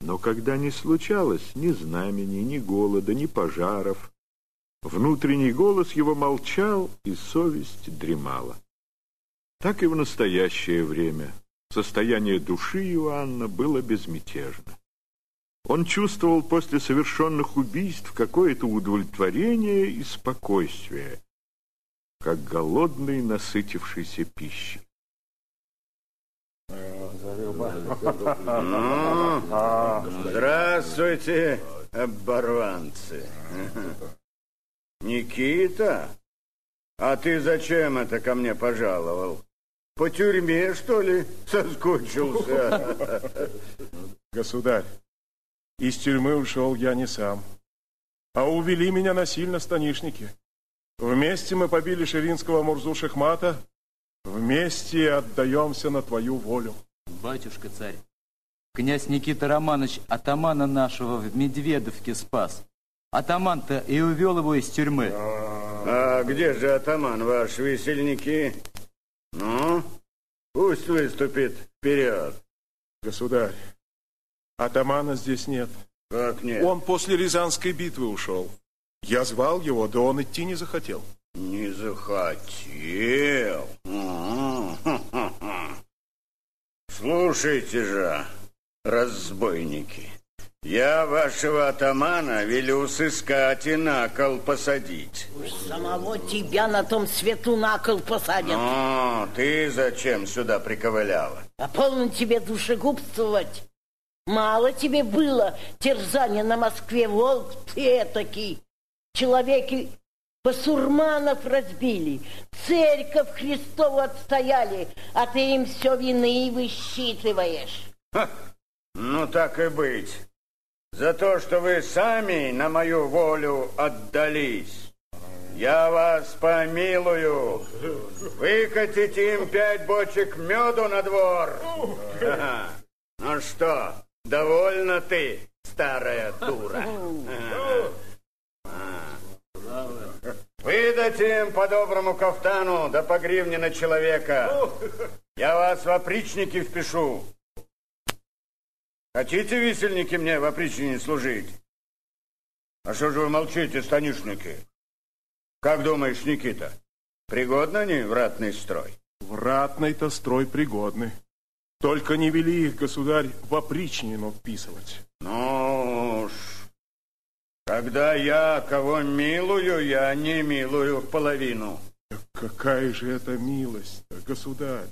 Но когда не случалось ни знамений, ни голода, ни пожаров, внутренний голос его молчал, и совесть дремала. Так и в настоящее время состояние души Иоанна было безмятежно. Он чувствовал после совершенных убийств какое-то удовлетворение и спокойствие, как голодный, насытившийся пищей. Ну, здравствуйте, оборванцы. Никита, а ты зачем это ко мне пожаловал? По тюрьме, что ли, соскучился? Государь, из тюрьмы ушел я не сам, а увели меня насильно станишники. Вместе мы побили Ширинского Мурзу Шахмата, вместе отдаемся на твою волю. Батюшка царь, князь Никита Романович атамана нашего в Медведовке спас. Атаман-то и увел его из тюрьмы. А где же атаман, ваш весельники? Ну, пусть выступит вперед. Государь, атамана здесь нет. Как нет? Он после Рязанской битвы ушел. Я звал его, да он идти не захотел. Не захотел? Слушайте же, разбойники, я вашего атамана велю сыскать и на кол посадить. Уж самого тебя на том свету на кол посадят. О, ты зачем сюда приковыляла? А полно тебе душегубствовать. Мало тебе было терзания на Москве, волк ты этакий. Человеки басурманов разбили, церковь Христову отстояли, а ты им все вины высчитываешь. Ха, ну так и быть. За то, что вы сами на мою волю отдались. Я вас помилую. Выкатите им пять бочек меду на двор. Ну что, довольна ты, старая дура? Выдайте им по доброму кафтану, да по гривне на человека. Я вас в опричники впишу. Хотите, висельники, мне в опричнине служить? А что же вы молчите, станишники? Как думаешь, Никита, пригодны они в ратный строй? В ратный-то строй пригодны. Только не вели их, государь, в опричнину вписывать. Ну уж, когда я кого милую, я не милую в половину. Какая же это милость, государь?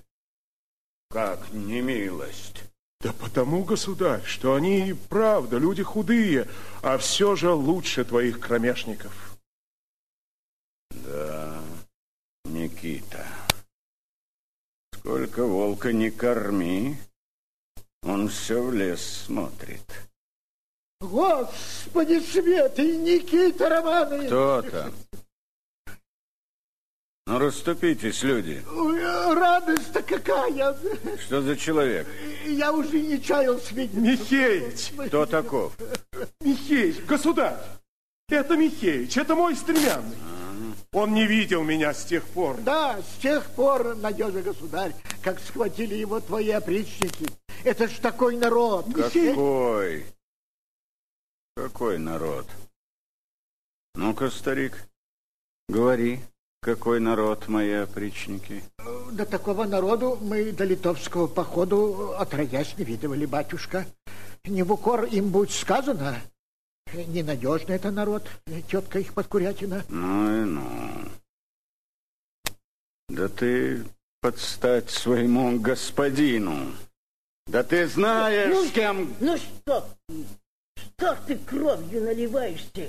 Как не милость? Да потому, государь, что они, правда, люди худые, а все же лучше твоих кромешников. Да, Никита, сколько волка не корми, он все в лес смотрит. Господи Светый, Никита Романович! Кто там? Ну, расступитесь, люди. Радость-то какая! Что за человек? Я уже не чаял свидеть. Михеич! Кто таков? Михеич, государь! Это Михеич, это мой стремянный. Он не видел меня с тех пор. Да, с тех пор, надежный государь, как схватили его твои опричники. Это ж такой народ. Какой? Какой народ? Ну-ка, старик, говори, какой народ мои опричники? До такого народу мы до литовского походу отродясь не видывали, батюшка. Не в укор им будет сказано, Ненадежный это народ, тетка их подкурятина. Ну и ну. Да ты подстать своему господину. Да ты знаешь, ну, с кем... Ну что, что ты кровью наливаешься?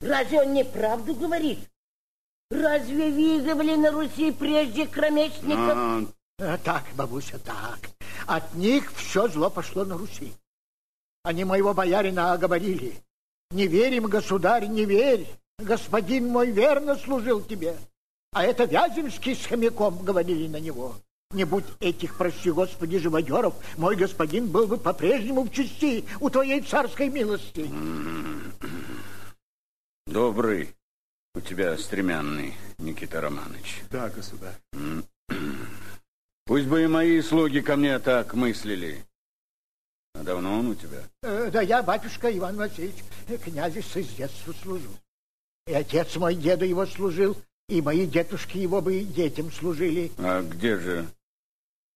Разве он неправду говорит? Разве видывали на Руси прежде кромечников? А, а, так, бабуся, так. От них все зло пошло на Руси. Они моего боярина оговорили. Не верим, государь, не верь. Господин мой верно служил тебе. А это Вяземский с хомяком говорили на него. Не будь этих, прости господи, живодеров, мой господин был бы по-прежнему в чести у твоей царской милости. Добрый у тебя стремянный, Никита Романович. Да, государь. Пусть бы и мои слуги ко мне так мыслили. А давно он у тебя? Э, да я, батюшка Иван Васильевич, князю с детства служу. И отец мой деду его служил, и мои дедушки его бы детям служили. А где же,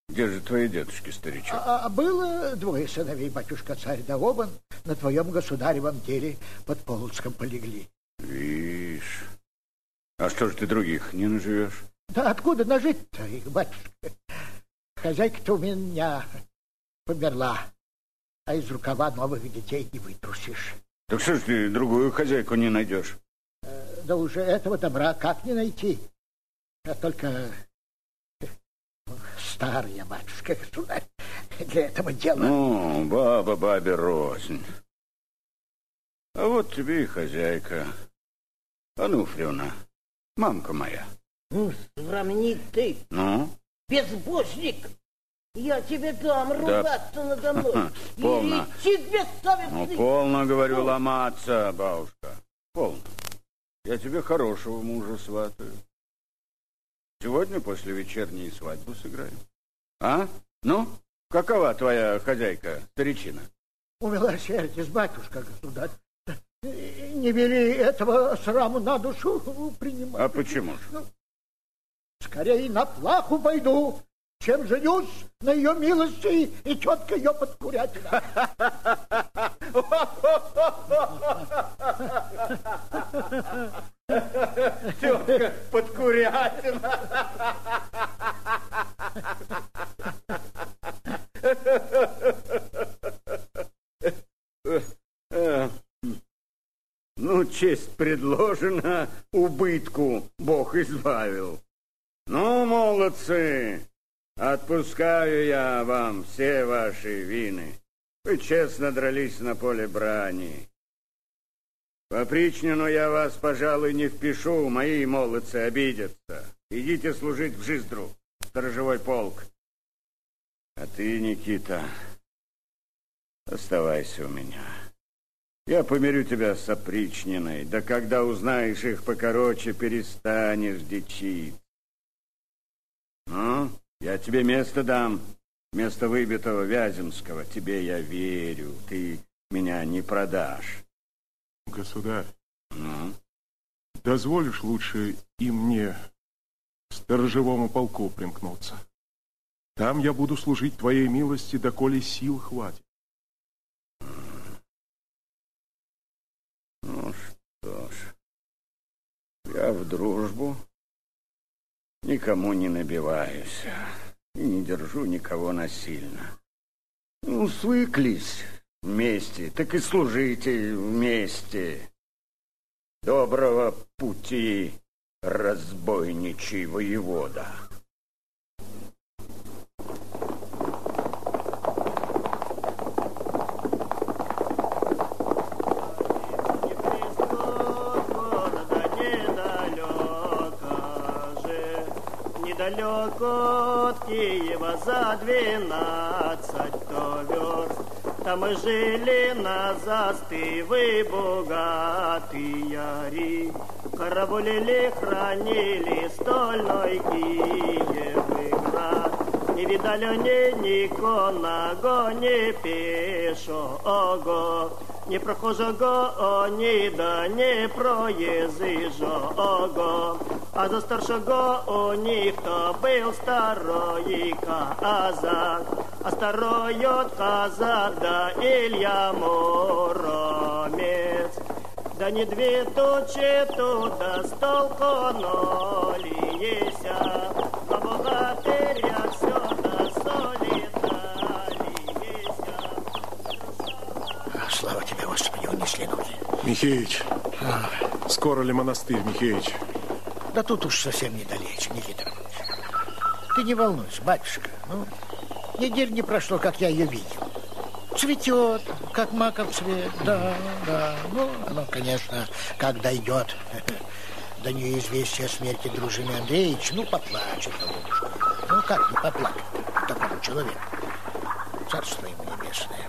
где же твои дедушки, старичок? А, а было двое сыновей, батюшка царь, да оба на твоем государевом деле под Полоцком полегли. Вишь. А что ж ты других не наживешь? Да откуда нажить-то их, батюшка? Хозяйка-то у меня померла а из рукава новых детей не вытрусишь. Так что ж ты другую хозяйку не найдешь? Э, да уже этого добра как не найти? А только старая матушка, государь, для этого дела. Ну, баба бабе рознь. А вот тебе и хозяйка. Ануфриевна, мамка моя. Ну, сравни ты. Ну? Безбожник. Я тебе дам ругаться да. надо мной. Полно. бессовестный. Ну, полно, говорю, ломаться, бабушка. Полно. Я тебе хорошего мужа сватаю. Сегодня после вечерней свадьбы сыграем. А? Ну, какова твоя хозяйка, старичина? Умилосердись, батюшка, государь. Не вели этого сраму на душу принимать. А почему же? Ну, скорее на плаху пойду, чем женюсь на ее милости и тетка ее подкурятина. Тетка подкурятина. Честь предложена, убытку Бог избавил. Ну, молодцы, отпускаю я вам все ваши вины. Вы честно дрались на поле брани. По причнину я вас, пожалуй, не впишу, мои молодцы обидятся. Идите служить в Жиздру, сторожевой полк. А ты, Никита, оставайся у меня. Я помирю тебя с опричниной, да когда узнаешь их покороче, перестанешь дичить. Ну, я тебе место дам, место выбитого Вяземского. Тебе я верю, ты меня не продашь. Государь, Ну, дозволишь лучше и мне сторожевому полку примкнуться? Там я буду служить твоей милости, доколе сил хватит. ну что ж, я в дружбу никому не набиваюсь и не держу никого насильно. Ну, свыклись вместе, так и служите вместе. Доброго пути, разбойничий воевода. От Киева за двенадцать то верст. Там мы жили на застывы богатые яри. Караулили, хранили стольной Киевы град. Не видали ни никоного, ни пешого, ни прохожого, ни да не проезжого. А за старшого у них то был старой казак, а старой от казак да Илья Муромец. Да не две тучи туда столкнулися, а богатыря все до соли Слава тебе, Господи, унесли ноги. Михеич, скоро ли монастырь, Михеич? Да тут уж совсем недалече, Никита. Ты не волнуйся, батюшка. Ну, недель не прошло, как я ее видел. Цветет, как маков цвет, да, да. Ну, оно, конечно, как дойдет до нее известие о смерти дружины Андреевича, ну, поплачет голубушка. Ну, как не поплакать такому человеку? Царство ему небесное.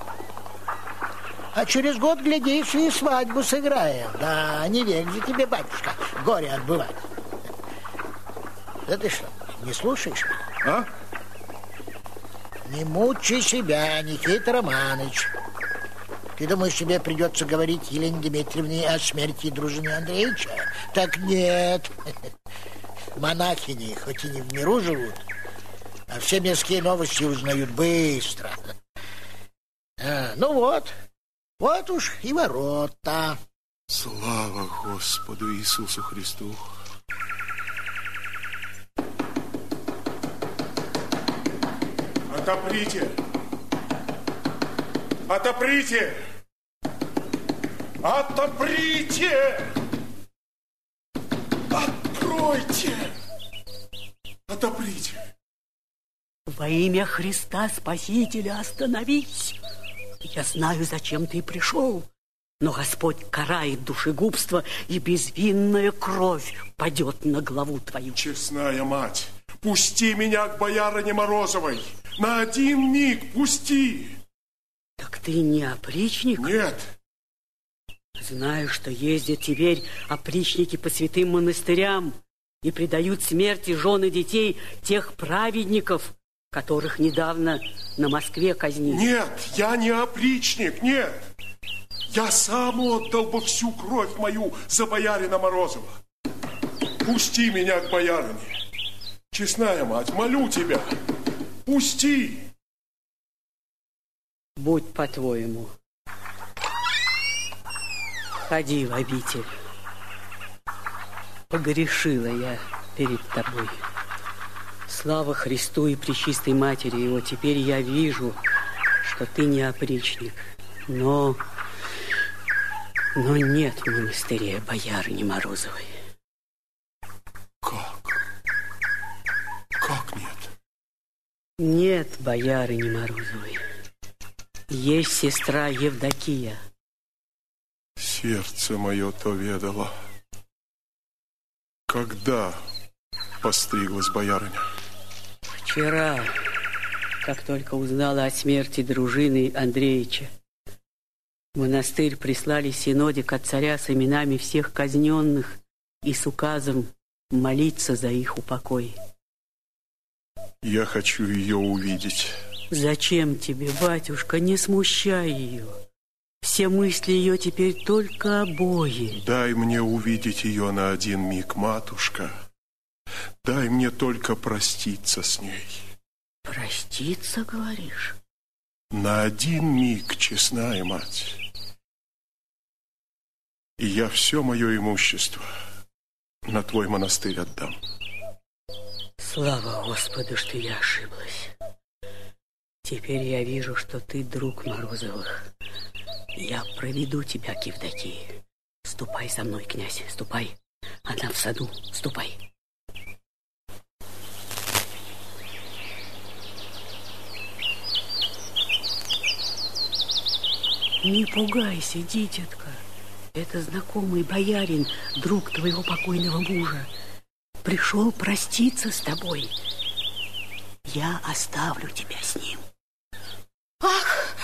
А через год, глядишь, и свадьбу сыграем. Да, не век же тебе, батюшка, горе отбывать. Да ты что, не слушаешь меня? А? Не мучай себя, Никита Романович. Ты думаешь, тебе придется говорить Елене Дмитриевне о смерти дружины Андреевича? Так нет. Монахини, хоть и не в миру живут, а все мирские новости узнают быстро. А, ну вот, вот уж и ворота. Слава Господу Иисусу Христу. Отоприте! Отоприте! Отоприте! Откройте! Отоприте! Во имя Христа Спасителя остановись. Я знаю, зачем ты пришел. Но Господь карает душегубство, и безвинная кровь падет на главу твою. Честная мать, пусти меня к боярине Морозовой. На один миг пусти. Так ты не опричник? Нет. Знаю, что ездят теперь опричники по святым монастырям и предают смерти жены детей тех праведников, которых недавно на Москве казнили. Нет, я не опричник, нет. Я сам отдал бы всю кровь мою за боярина Морозова. Пусти меня к боярине. Честная мать, молю тебя, пусти. Будь по-твоему. Ходи в обитель. Погрешила я перед тобой. Слава Христу и Пречистой Матери Его. Теперь я вижу, что ты не опричник. Но Но нет в монастыре боярыни Морозовой. Нет боярыни Морозовой. Есть сестра Евдокия. Сердце мое то ведало. Когда постриглась боярыня? Вчера, как только узнала о смерти дружины Андреевича, в монастырь прислали синодик от царя с именами всех казненных и с указом молиться за их упокой. Я хочу ее увидеть. Зачем тебе, батюшка, не смущай ее? Все мысли ее теперь только обои. Дай мне увидеть ее на один миг, матушка. Дай мне только проститься с ней. Проститься, говоришь? На один миг, честная мать. И я все мое имущество на твой монастырь отдам. Слава Господу, что я ошиблась. Теперь я вижу, что ты друг Морозовых. Я проведу тебя к Евдокии. Ступай за мной, князь, ступай. Она в саду, ступай. Не пугайся, дитятка. Это знакомый боярин, друг твоего покойного мужа. Пришел проститься с тобой. Я оставлю тебя с ним. Ах!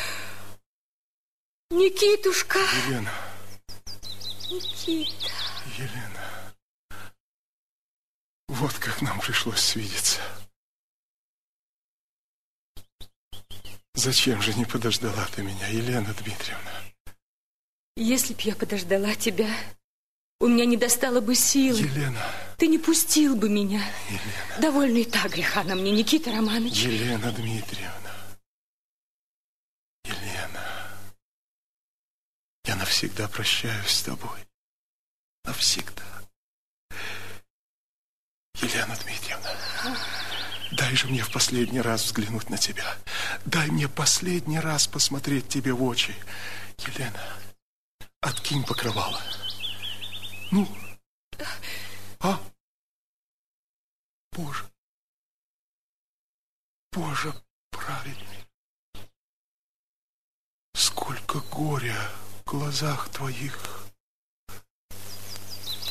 Никитушка! Елена. Никита. Елена. Вот как нам пришлось свидеться. Зачем же не подождала ты меня, Елена Дмитриевна? Если б я подождала тебя, у меня не достало бы силы. Елена. Ты не пустил бы меня. Елена. Довольно и так греха на мне, Никита Романович. Елена Дмитриевна. Елена. Я навсегда прощаюсь с тобой. Навсегда. Елена Дмитриевна. Дай же мне в последний раз взглянуть на тебя. Дай мне последний раз посмотреть тебе в очи. Елена, откинь покрывало. Ну, а? Боже, Боже праведный, сколько горя в глазах твоих.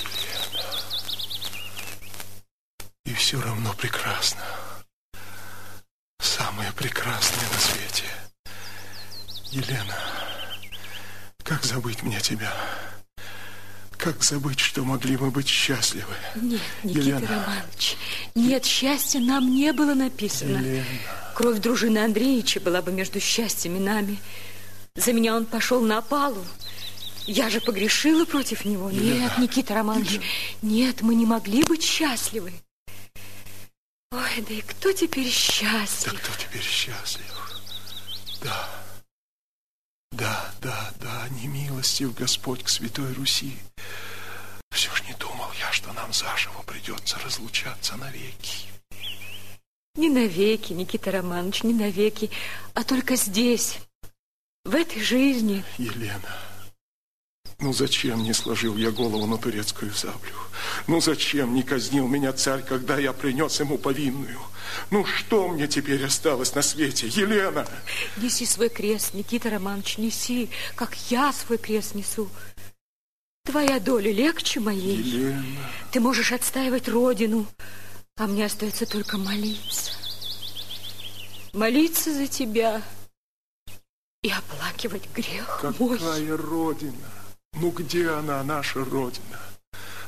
Елена, и все равно прекрасно. Самое прекрасное на свете. Елена, как забыть мне тебя? Как забыть, что могли мы быть счастливы? Нет, Никита Елена. Романович, нет, счастья нам не было написано. Елена. Кровь дружины Андреевича была бы между счастьем и нами. За меня он пошел на опалу. Я же погрешила против него. Нет, Никита Романович, нет, мы не могли быть счастливы. Ой, да и кто теперь Да счастлив? кто теперь счастлив? Да, да, да, да, не милостив Господь к Святой Руси. Все ж не думал я, что нам заживо придется разлучаться навеки. Не навеки, Никита Романович, не навеки, а только здесь, в этой жизни. Елена, ну зачем не сложил я голову на турецкую саблю? Ну зачем не казнил меня царь, когда я принес ему повинную? Ну что мне теперь осталось на свете, Елена? Неси свой крест, Никита Романович, неси, как я свой крест несу. Твоя доля легче моей. Елена. Ты можешь отстаивать родину, а мне остается только молиться. Молиться за тебя и оплакивать грех мой. Какая родина? Ну где она, наша родина?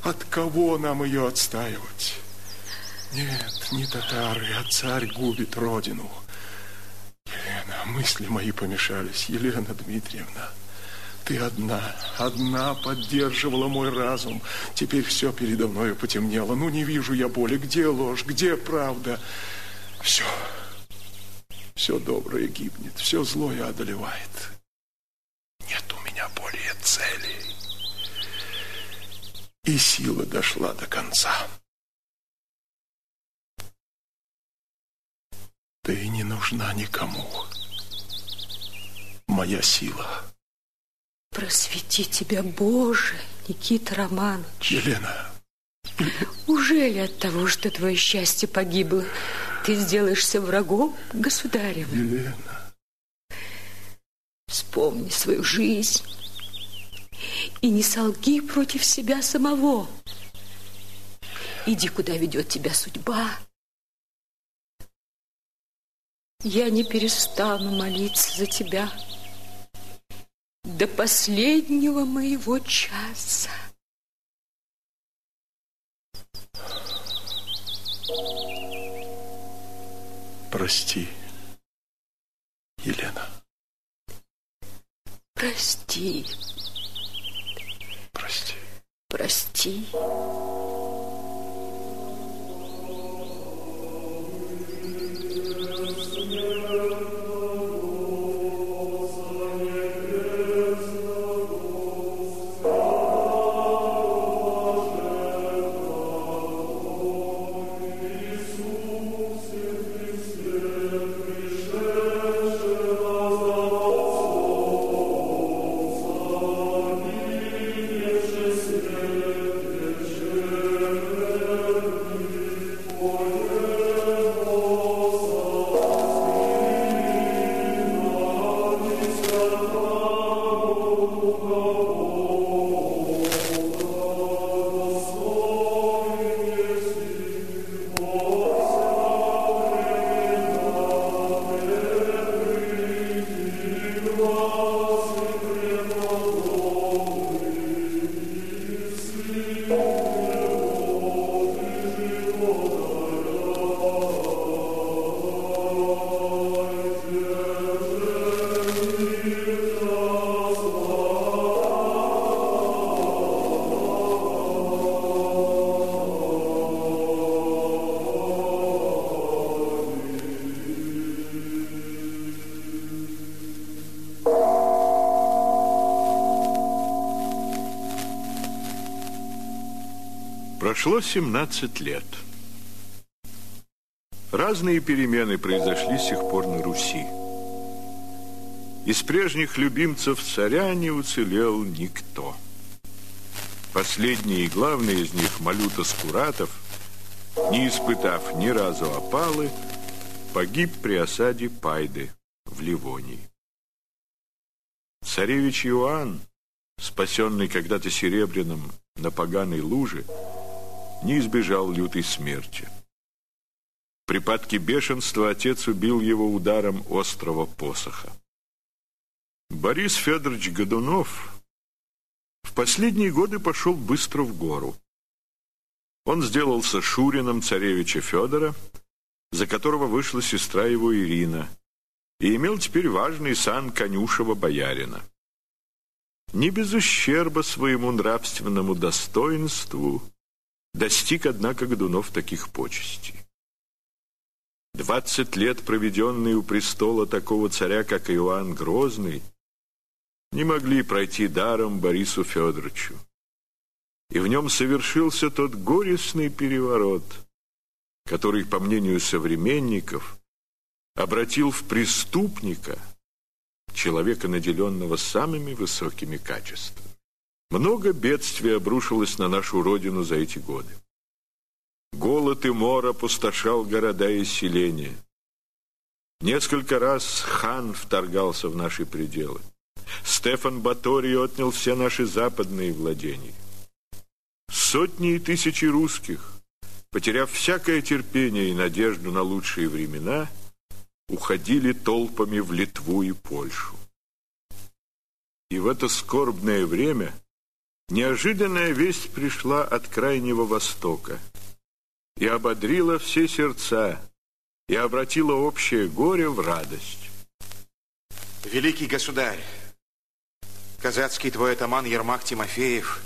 От кого нам ее отстаивать? Нет, не татары, а царь губит родину. Елена, мысли мои помешались. Елена Дмитриевна, ты одна, одна поддерживала мой разум. Теперь все передо мною потемнело. Ну, не вижу я боли. Где ложь, где правда? Все, все доброе гибнет, все злое одолевает. Нет у меня более цели. И сила дошла до конца. Ты не нужна никому. Моя сила Просвети тебя, Боже, Никита Романович. Елена. Уже ли от того, что твое счастье погибло, ты сделаешься врагом государем? Елена. Вспомни свою жизнь и не солги против себя самого. Иди, куда ведет тебя судьба. Я не перестану молиться за тебя до последнего моего часа. Прости, Елена. Прости. Прости. Прости. 17 лет. Разные перемены произошли с тех пор на Руси. Из прежних любимцев царя не уцелел никто. Последний и главный из них, Малюта Скуратов, не испытав ни разу опалы, погиб при осаде Пайды в Ливонии. Царевич Иоанн, спасенный когда-то Серебряным на поганой луже, не избежал лютой смерти. В припадке бешенства отец убил его ударом острого посоха. Борис Федорович Годунов в последние годы пошел быстро в гору. Он сделался шурином царевича Федора, за которого вышла сестра его Ирина, и имел теперь важный сан конюшева боярина. Не без ущерба своему нравственному достоинству достиг, однако, Годунов таких почестей. Двадцать лет, проведенные у престола такого царя, как Иоанн Грозный, не могли пройти даром Борису Федоровичу. И в нем совершился тот горестный переворот, который, по мнению современников, обратил в преступника человека, наделенного самыми высокими качествами. Много бедствий обрушилось на нашу родину за эти годы. Голод и мор опустошал города и селения. Несколько раз хан вторгался в наши пределы. Стефан Баторий отнял все наши западные владения. Сотни и тысячи русских, потеряв всякое терпение и надежду на лучшие времена, уходили толпами в Литву и Польшу. И в это скорбное время Неожиданная весть пришла от Крайнего Востока и ободрила все сердца, и обратила общее горе в радость. Великий государь, казацкий твой атаман Ермак Тимофеев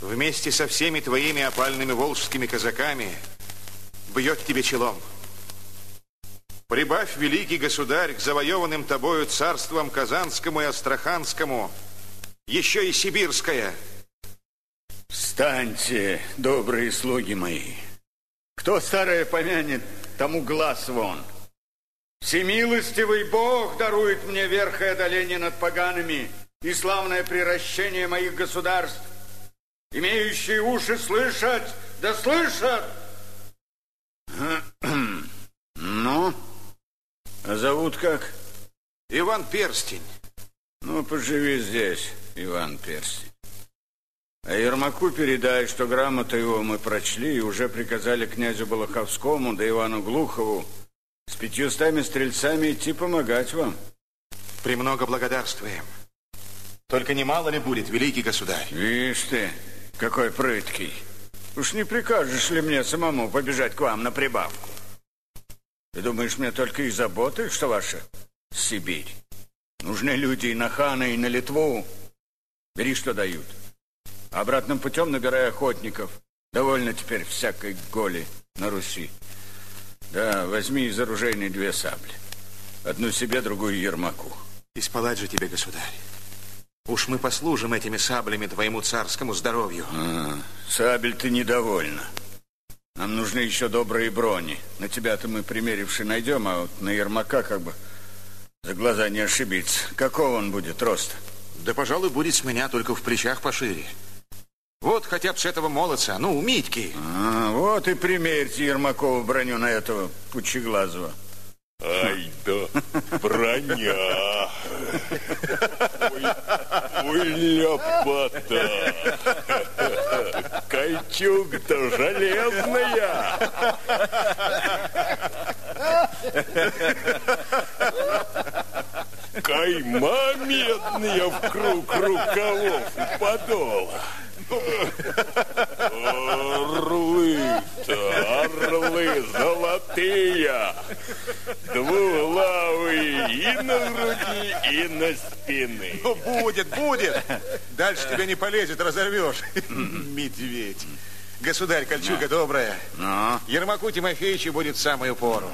вместе со всеми твоими опальными волжскими казаками бьет тебе челом. Прибавь, великий государь, к завоеванным тобою царствам Казанскому и Астраханскому – еще и сибирская. Встаньте, добрые слуги мои. Кто старое помянет, тому глаз вон. Всемилостивый Бог дарует мне верх и одоление над погаными, и славное приращение моих государств. Имеющие уши слышать, да слышат. Ну, а зовут как? Иван Перстень. Ну, поживи здесь, Иван Перстень. А Ермаку передай, что грамоту его мы прочли и уже приказали князю Балаховскому да Ивану Глухову с пятьюстами стрельцами идти помогать вам. Премного благодарствуем. Только немало ли будет, великий государь? Видишь ты, какой прыткий. Уж не прикажешь ли мне самому побежать к вам на прибавку? Ты думаешь, мне только и заботы, что ваша Сибирь? Нужны люди и на Хана, и на Литву. Бери, что дают. Обратным путем набирай охотников. Довольно теперь всякой голи на Руси. Да, возьми из оружейной две сабли. Одну себе, другую Ермаку. И спалать же тебе, государь. Уж мы послужим этими саблями твоему царскому здоровью. А, сабель ты недовольна. Нам нужны еще добрые брони. На тебя-то мы, примеривши, найдем, а вот на Ермака как бы за глаза не ошибиться. Какого он будет роста? Да, пожалуй, будет с меня только в плечах пошире. Вот хотя бы с этого молодца, ну, у Митьки. А, вот и примерьте Ермакову броню на этого пучеглазого. Ай да, броня. Ой, ой ляпота. Кольчуга-то железная. Кайма медная в круг рукавов подола. Орлы-то, орлы золотые, двуглавые и на груди, и на спины. Ну, будет, будет. Дальше тебя не полезет, разорвешь. Медведь. Государь, кольчуга добрая. Ермаку Тимофеевичу будет в самую пору.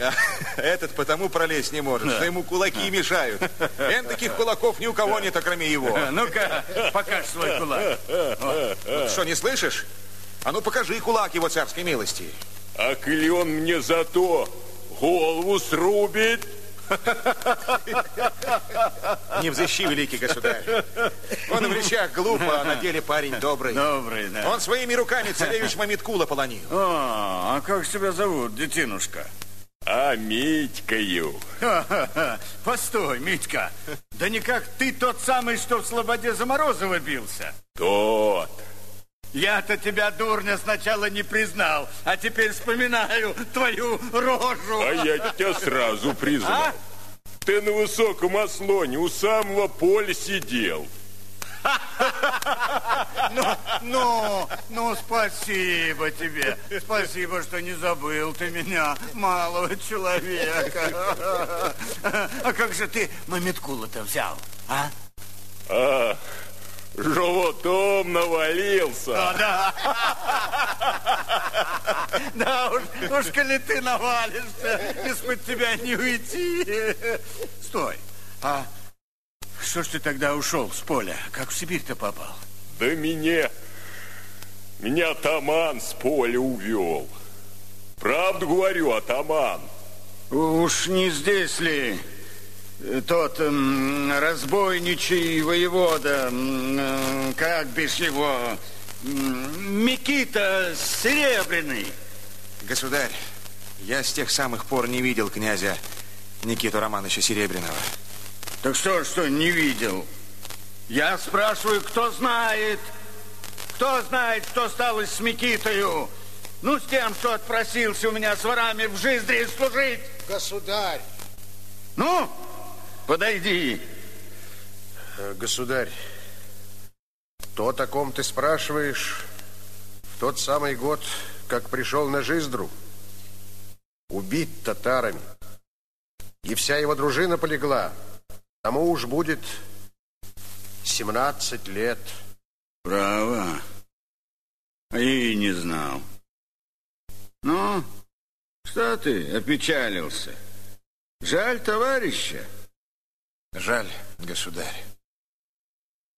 А этот потому пролезть не может, что ему кулаки мешают. Эн таких кулаков ни у кого нет, кроме его. Ну-ка, покажи свой кулак. Вот Что, не слышишь? А ну покажи кулак его царской милости. А коли он мне зато голову срубит, Не взыщи, великий государь. Он в речах глупо, а на деле парень добрый. Добрый, да. Он своими руками царевич Мамиткула полонил. А, а как тебя зовут, детинушка? А Митькою. Постой, Митька. Да не как ты тот самый, что в Слободе за Морозова бился. Тот. Я-то тебя, дурня, сначала не признал, а теперь вспоминаю твою рожу. А я тебя сразу признал. А? Ты на высоком ослоне у самого поля сидел. Ну, ну, ну, спасибо тебе. Спасибо, что не забыл ты меня, малого человека. А как же ты Мамиткула-то взял, а? А, животом навалился. А, да. Да уж, уж коли ты навалишься, из-под тебя не уйти. Стой, а что ж ты тогда ушел с поля? Как в Сибирь-то попал? Да меня, меня атаман с поля увел. Правду говорю, атаман. Уж не здесь ли тот м, разбойничий воевода, э, как бишь его, м, Микита Серебряный? Государь, я с тех самых пор не видел князя Никиту Романовича Серебряного. Так что, что не видел? Я спрашиваю, кто знает? Кто знает, что стало с Микитою? Ну, с тем, что отпросился у меня с ворами в жизни служить. Государь. Ну, подойди. Э, Государь, то, о ком ты спрашиваешь, в тот самый год, как пришел на Жиздру, убит татарами, и вся его дружина полегла, тому уж будет 17 лет. Право. А я и не знал. Ну, что ты опечалился? Жаль товарища? Жаль, государь.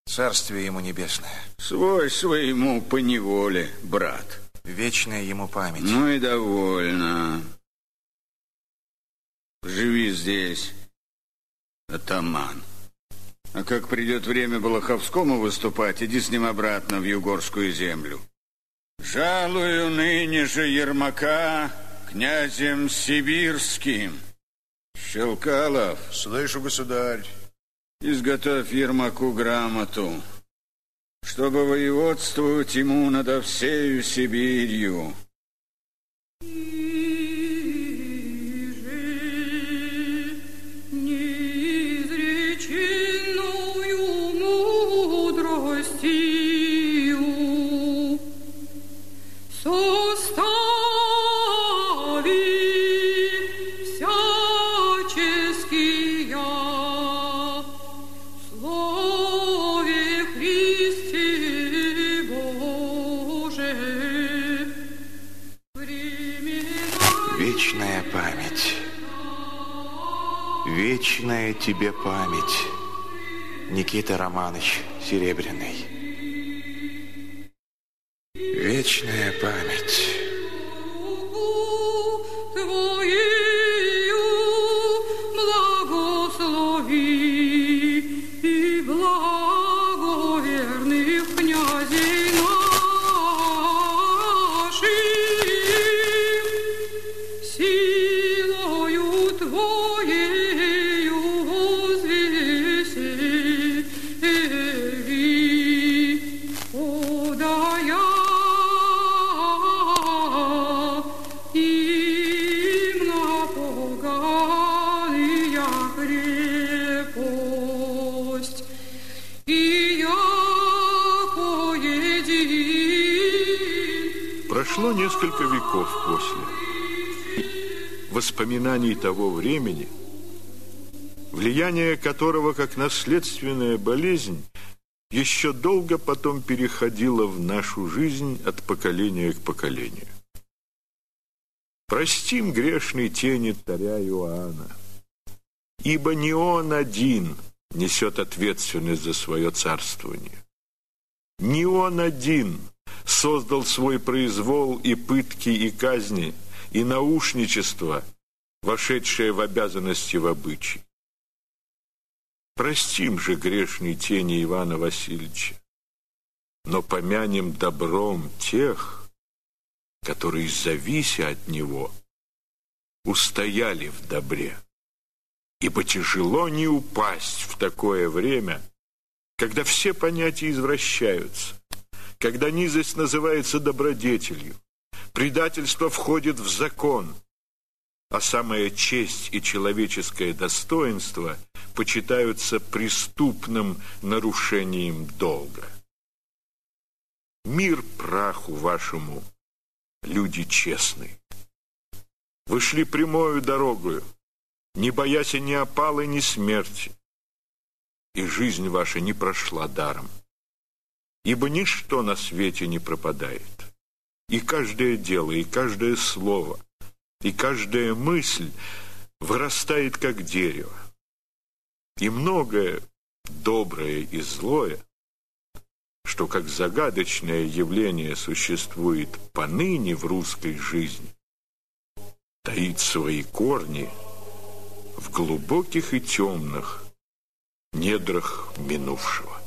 Царствие ему небесное. Свой своему поневоле, брат. Вечная ему память. Ну и довольно. Живи здесь, атаман. А как придет время Балаховскому выступать, иди с ним обратно в Югорскую землю. Жалую ныне же Ермака князем Сибирским. Щелкалов. Слышу, государь. Изготовь Ермаку грамоту, чтобы воеводствовать ему над всею Сибирью. Вечная тебе память, Никита Романович Серебряный. Вечная память. Несколько веков после. Воспоминаний того времени, влияние которого, как наследственная болезнь, еще долго потом переходило в нашу жизнь от поколения к поколению. Простим грешной тени царя Иоанна, ибо не он один несет ответственность за свое царствование. Не он один – создал свой произвол и пытки, и казни, и наушничество, вошедшее в обязанности в обычай. Простим же грешной тени Ивана Васильевича, но помянем добром тех, которые, завися от него, устояли в добре. Ибо тяжело не упасть в такое время, когда все понятия извращаются, когда низость называется добродетелью, предательство входит в закон, а самая честь и человеческое достоинство почитаются преступным нарушением долга. Мир праху вашему, люди честные. Вы шли прямою дорогою, не боясь ни опалы, ни смерти, и жизнь ваша не прошла даром. Ибо ничто на свете не пропадает. И каждое дело, и каждое слово, и каждая мысль вырастает, как дерево. И многое доброе и злое, что как загадочное явление существует поныне в русской жизни, таит свои корни в глубоких и темных недрах минувшего.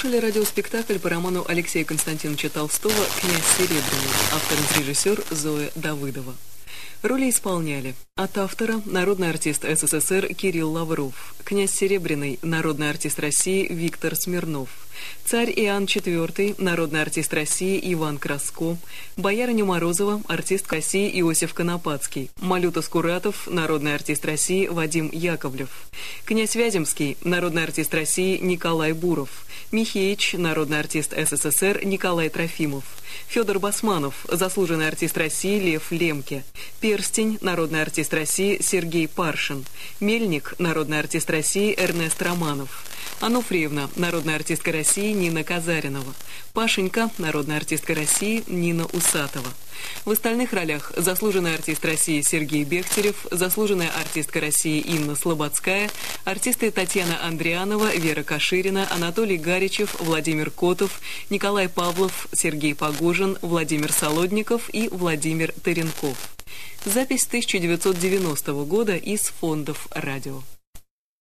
Слушали радиоспектакль по роману Алексея Константиновича Толстого «Князь Серебряный», автор-режиссер Зоя Давыдова. Роли исполняли от автора народный артист СССР Кирилл Лавров, князь Серебряный, народный артист России Виктор Смирнов, царь Иоанн IV, народный артист России Иван Краско, боярыня Морозова, артист России Иосиф Конопадский, Малюта Скуратов, народный артист России Вадим Яковлев, князь Вяземский, народный артист России Николай Буров, Михеич, народный артист СССР Николай Трофимов, Федор Басманов, заслуженный артист России Лев Лемке, Перстень, народный артист России Сергей Паршин, Мельник, народный артист России Эрнест Романов, Ануфриевна, народная артистка России Нина Казаринова, Пашенька, народная артистка России Нина Усатова. В остальных ролях заслуженный артист России Сергей Бехтерев, заслуженная артистка России Инна Слободская, артисты Татьяна Андрианова, Вера Каширина, Анатолий Гаричев, Владимир Котов, Николай Павлов, Сергей Погожин, Владимир Солодников и Владимир Теренков. Запись 1990 года из фондов радио.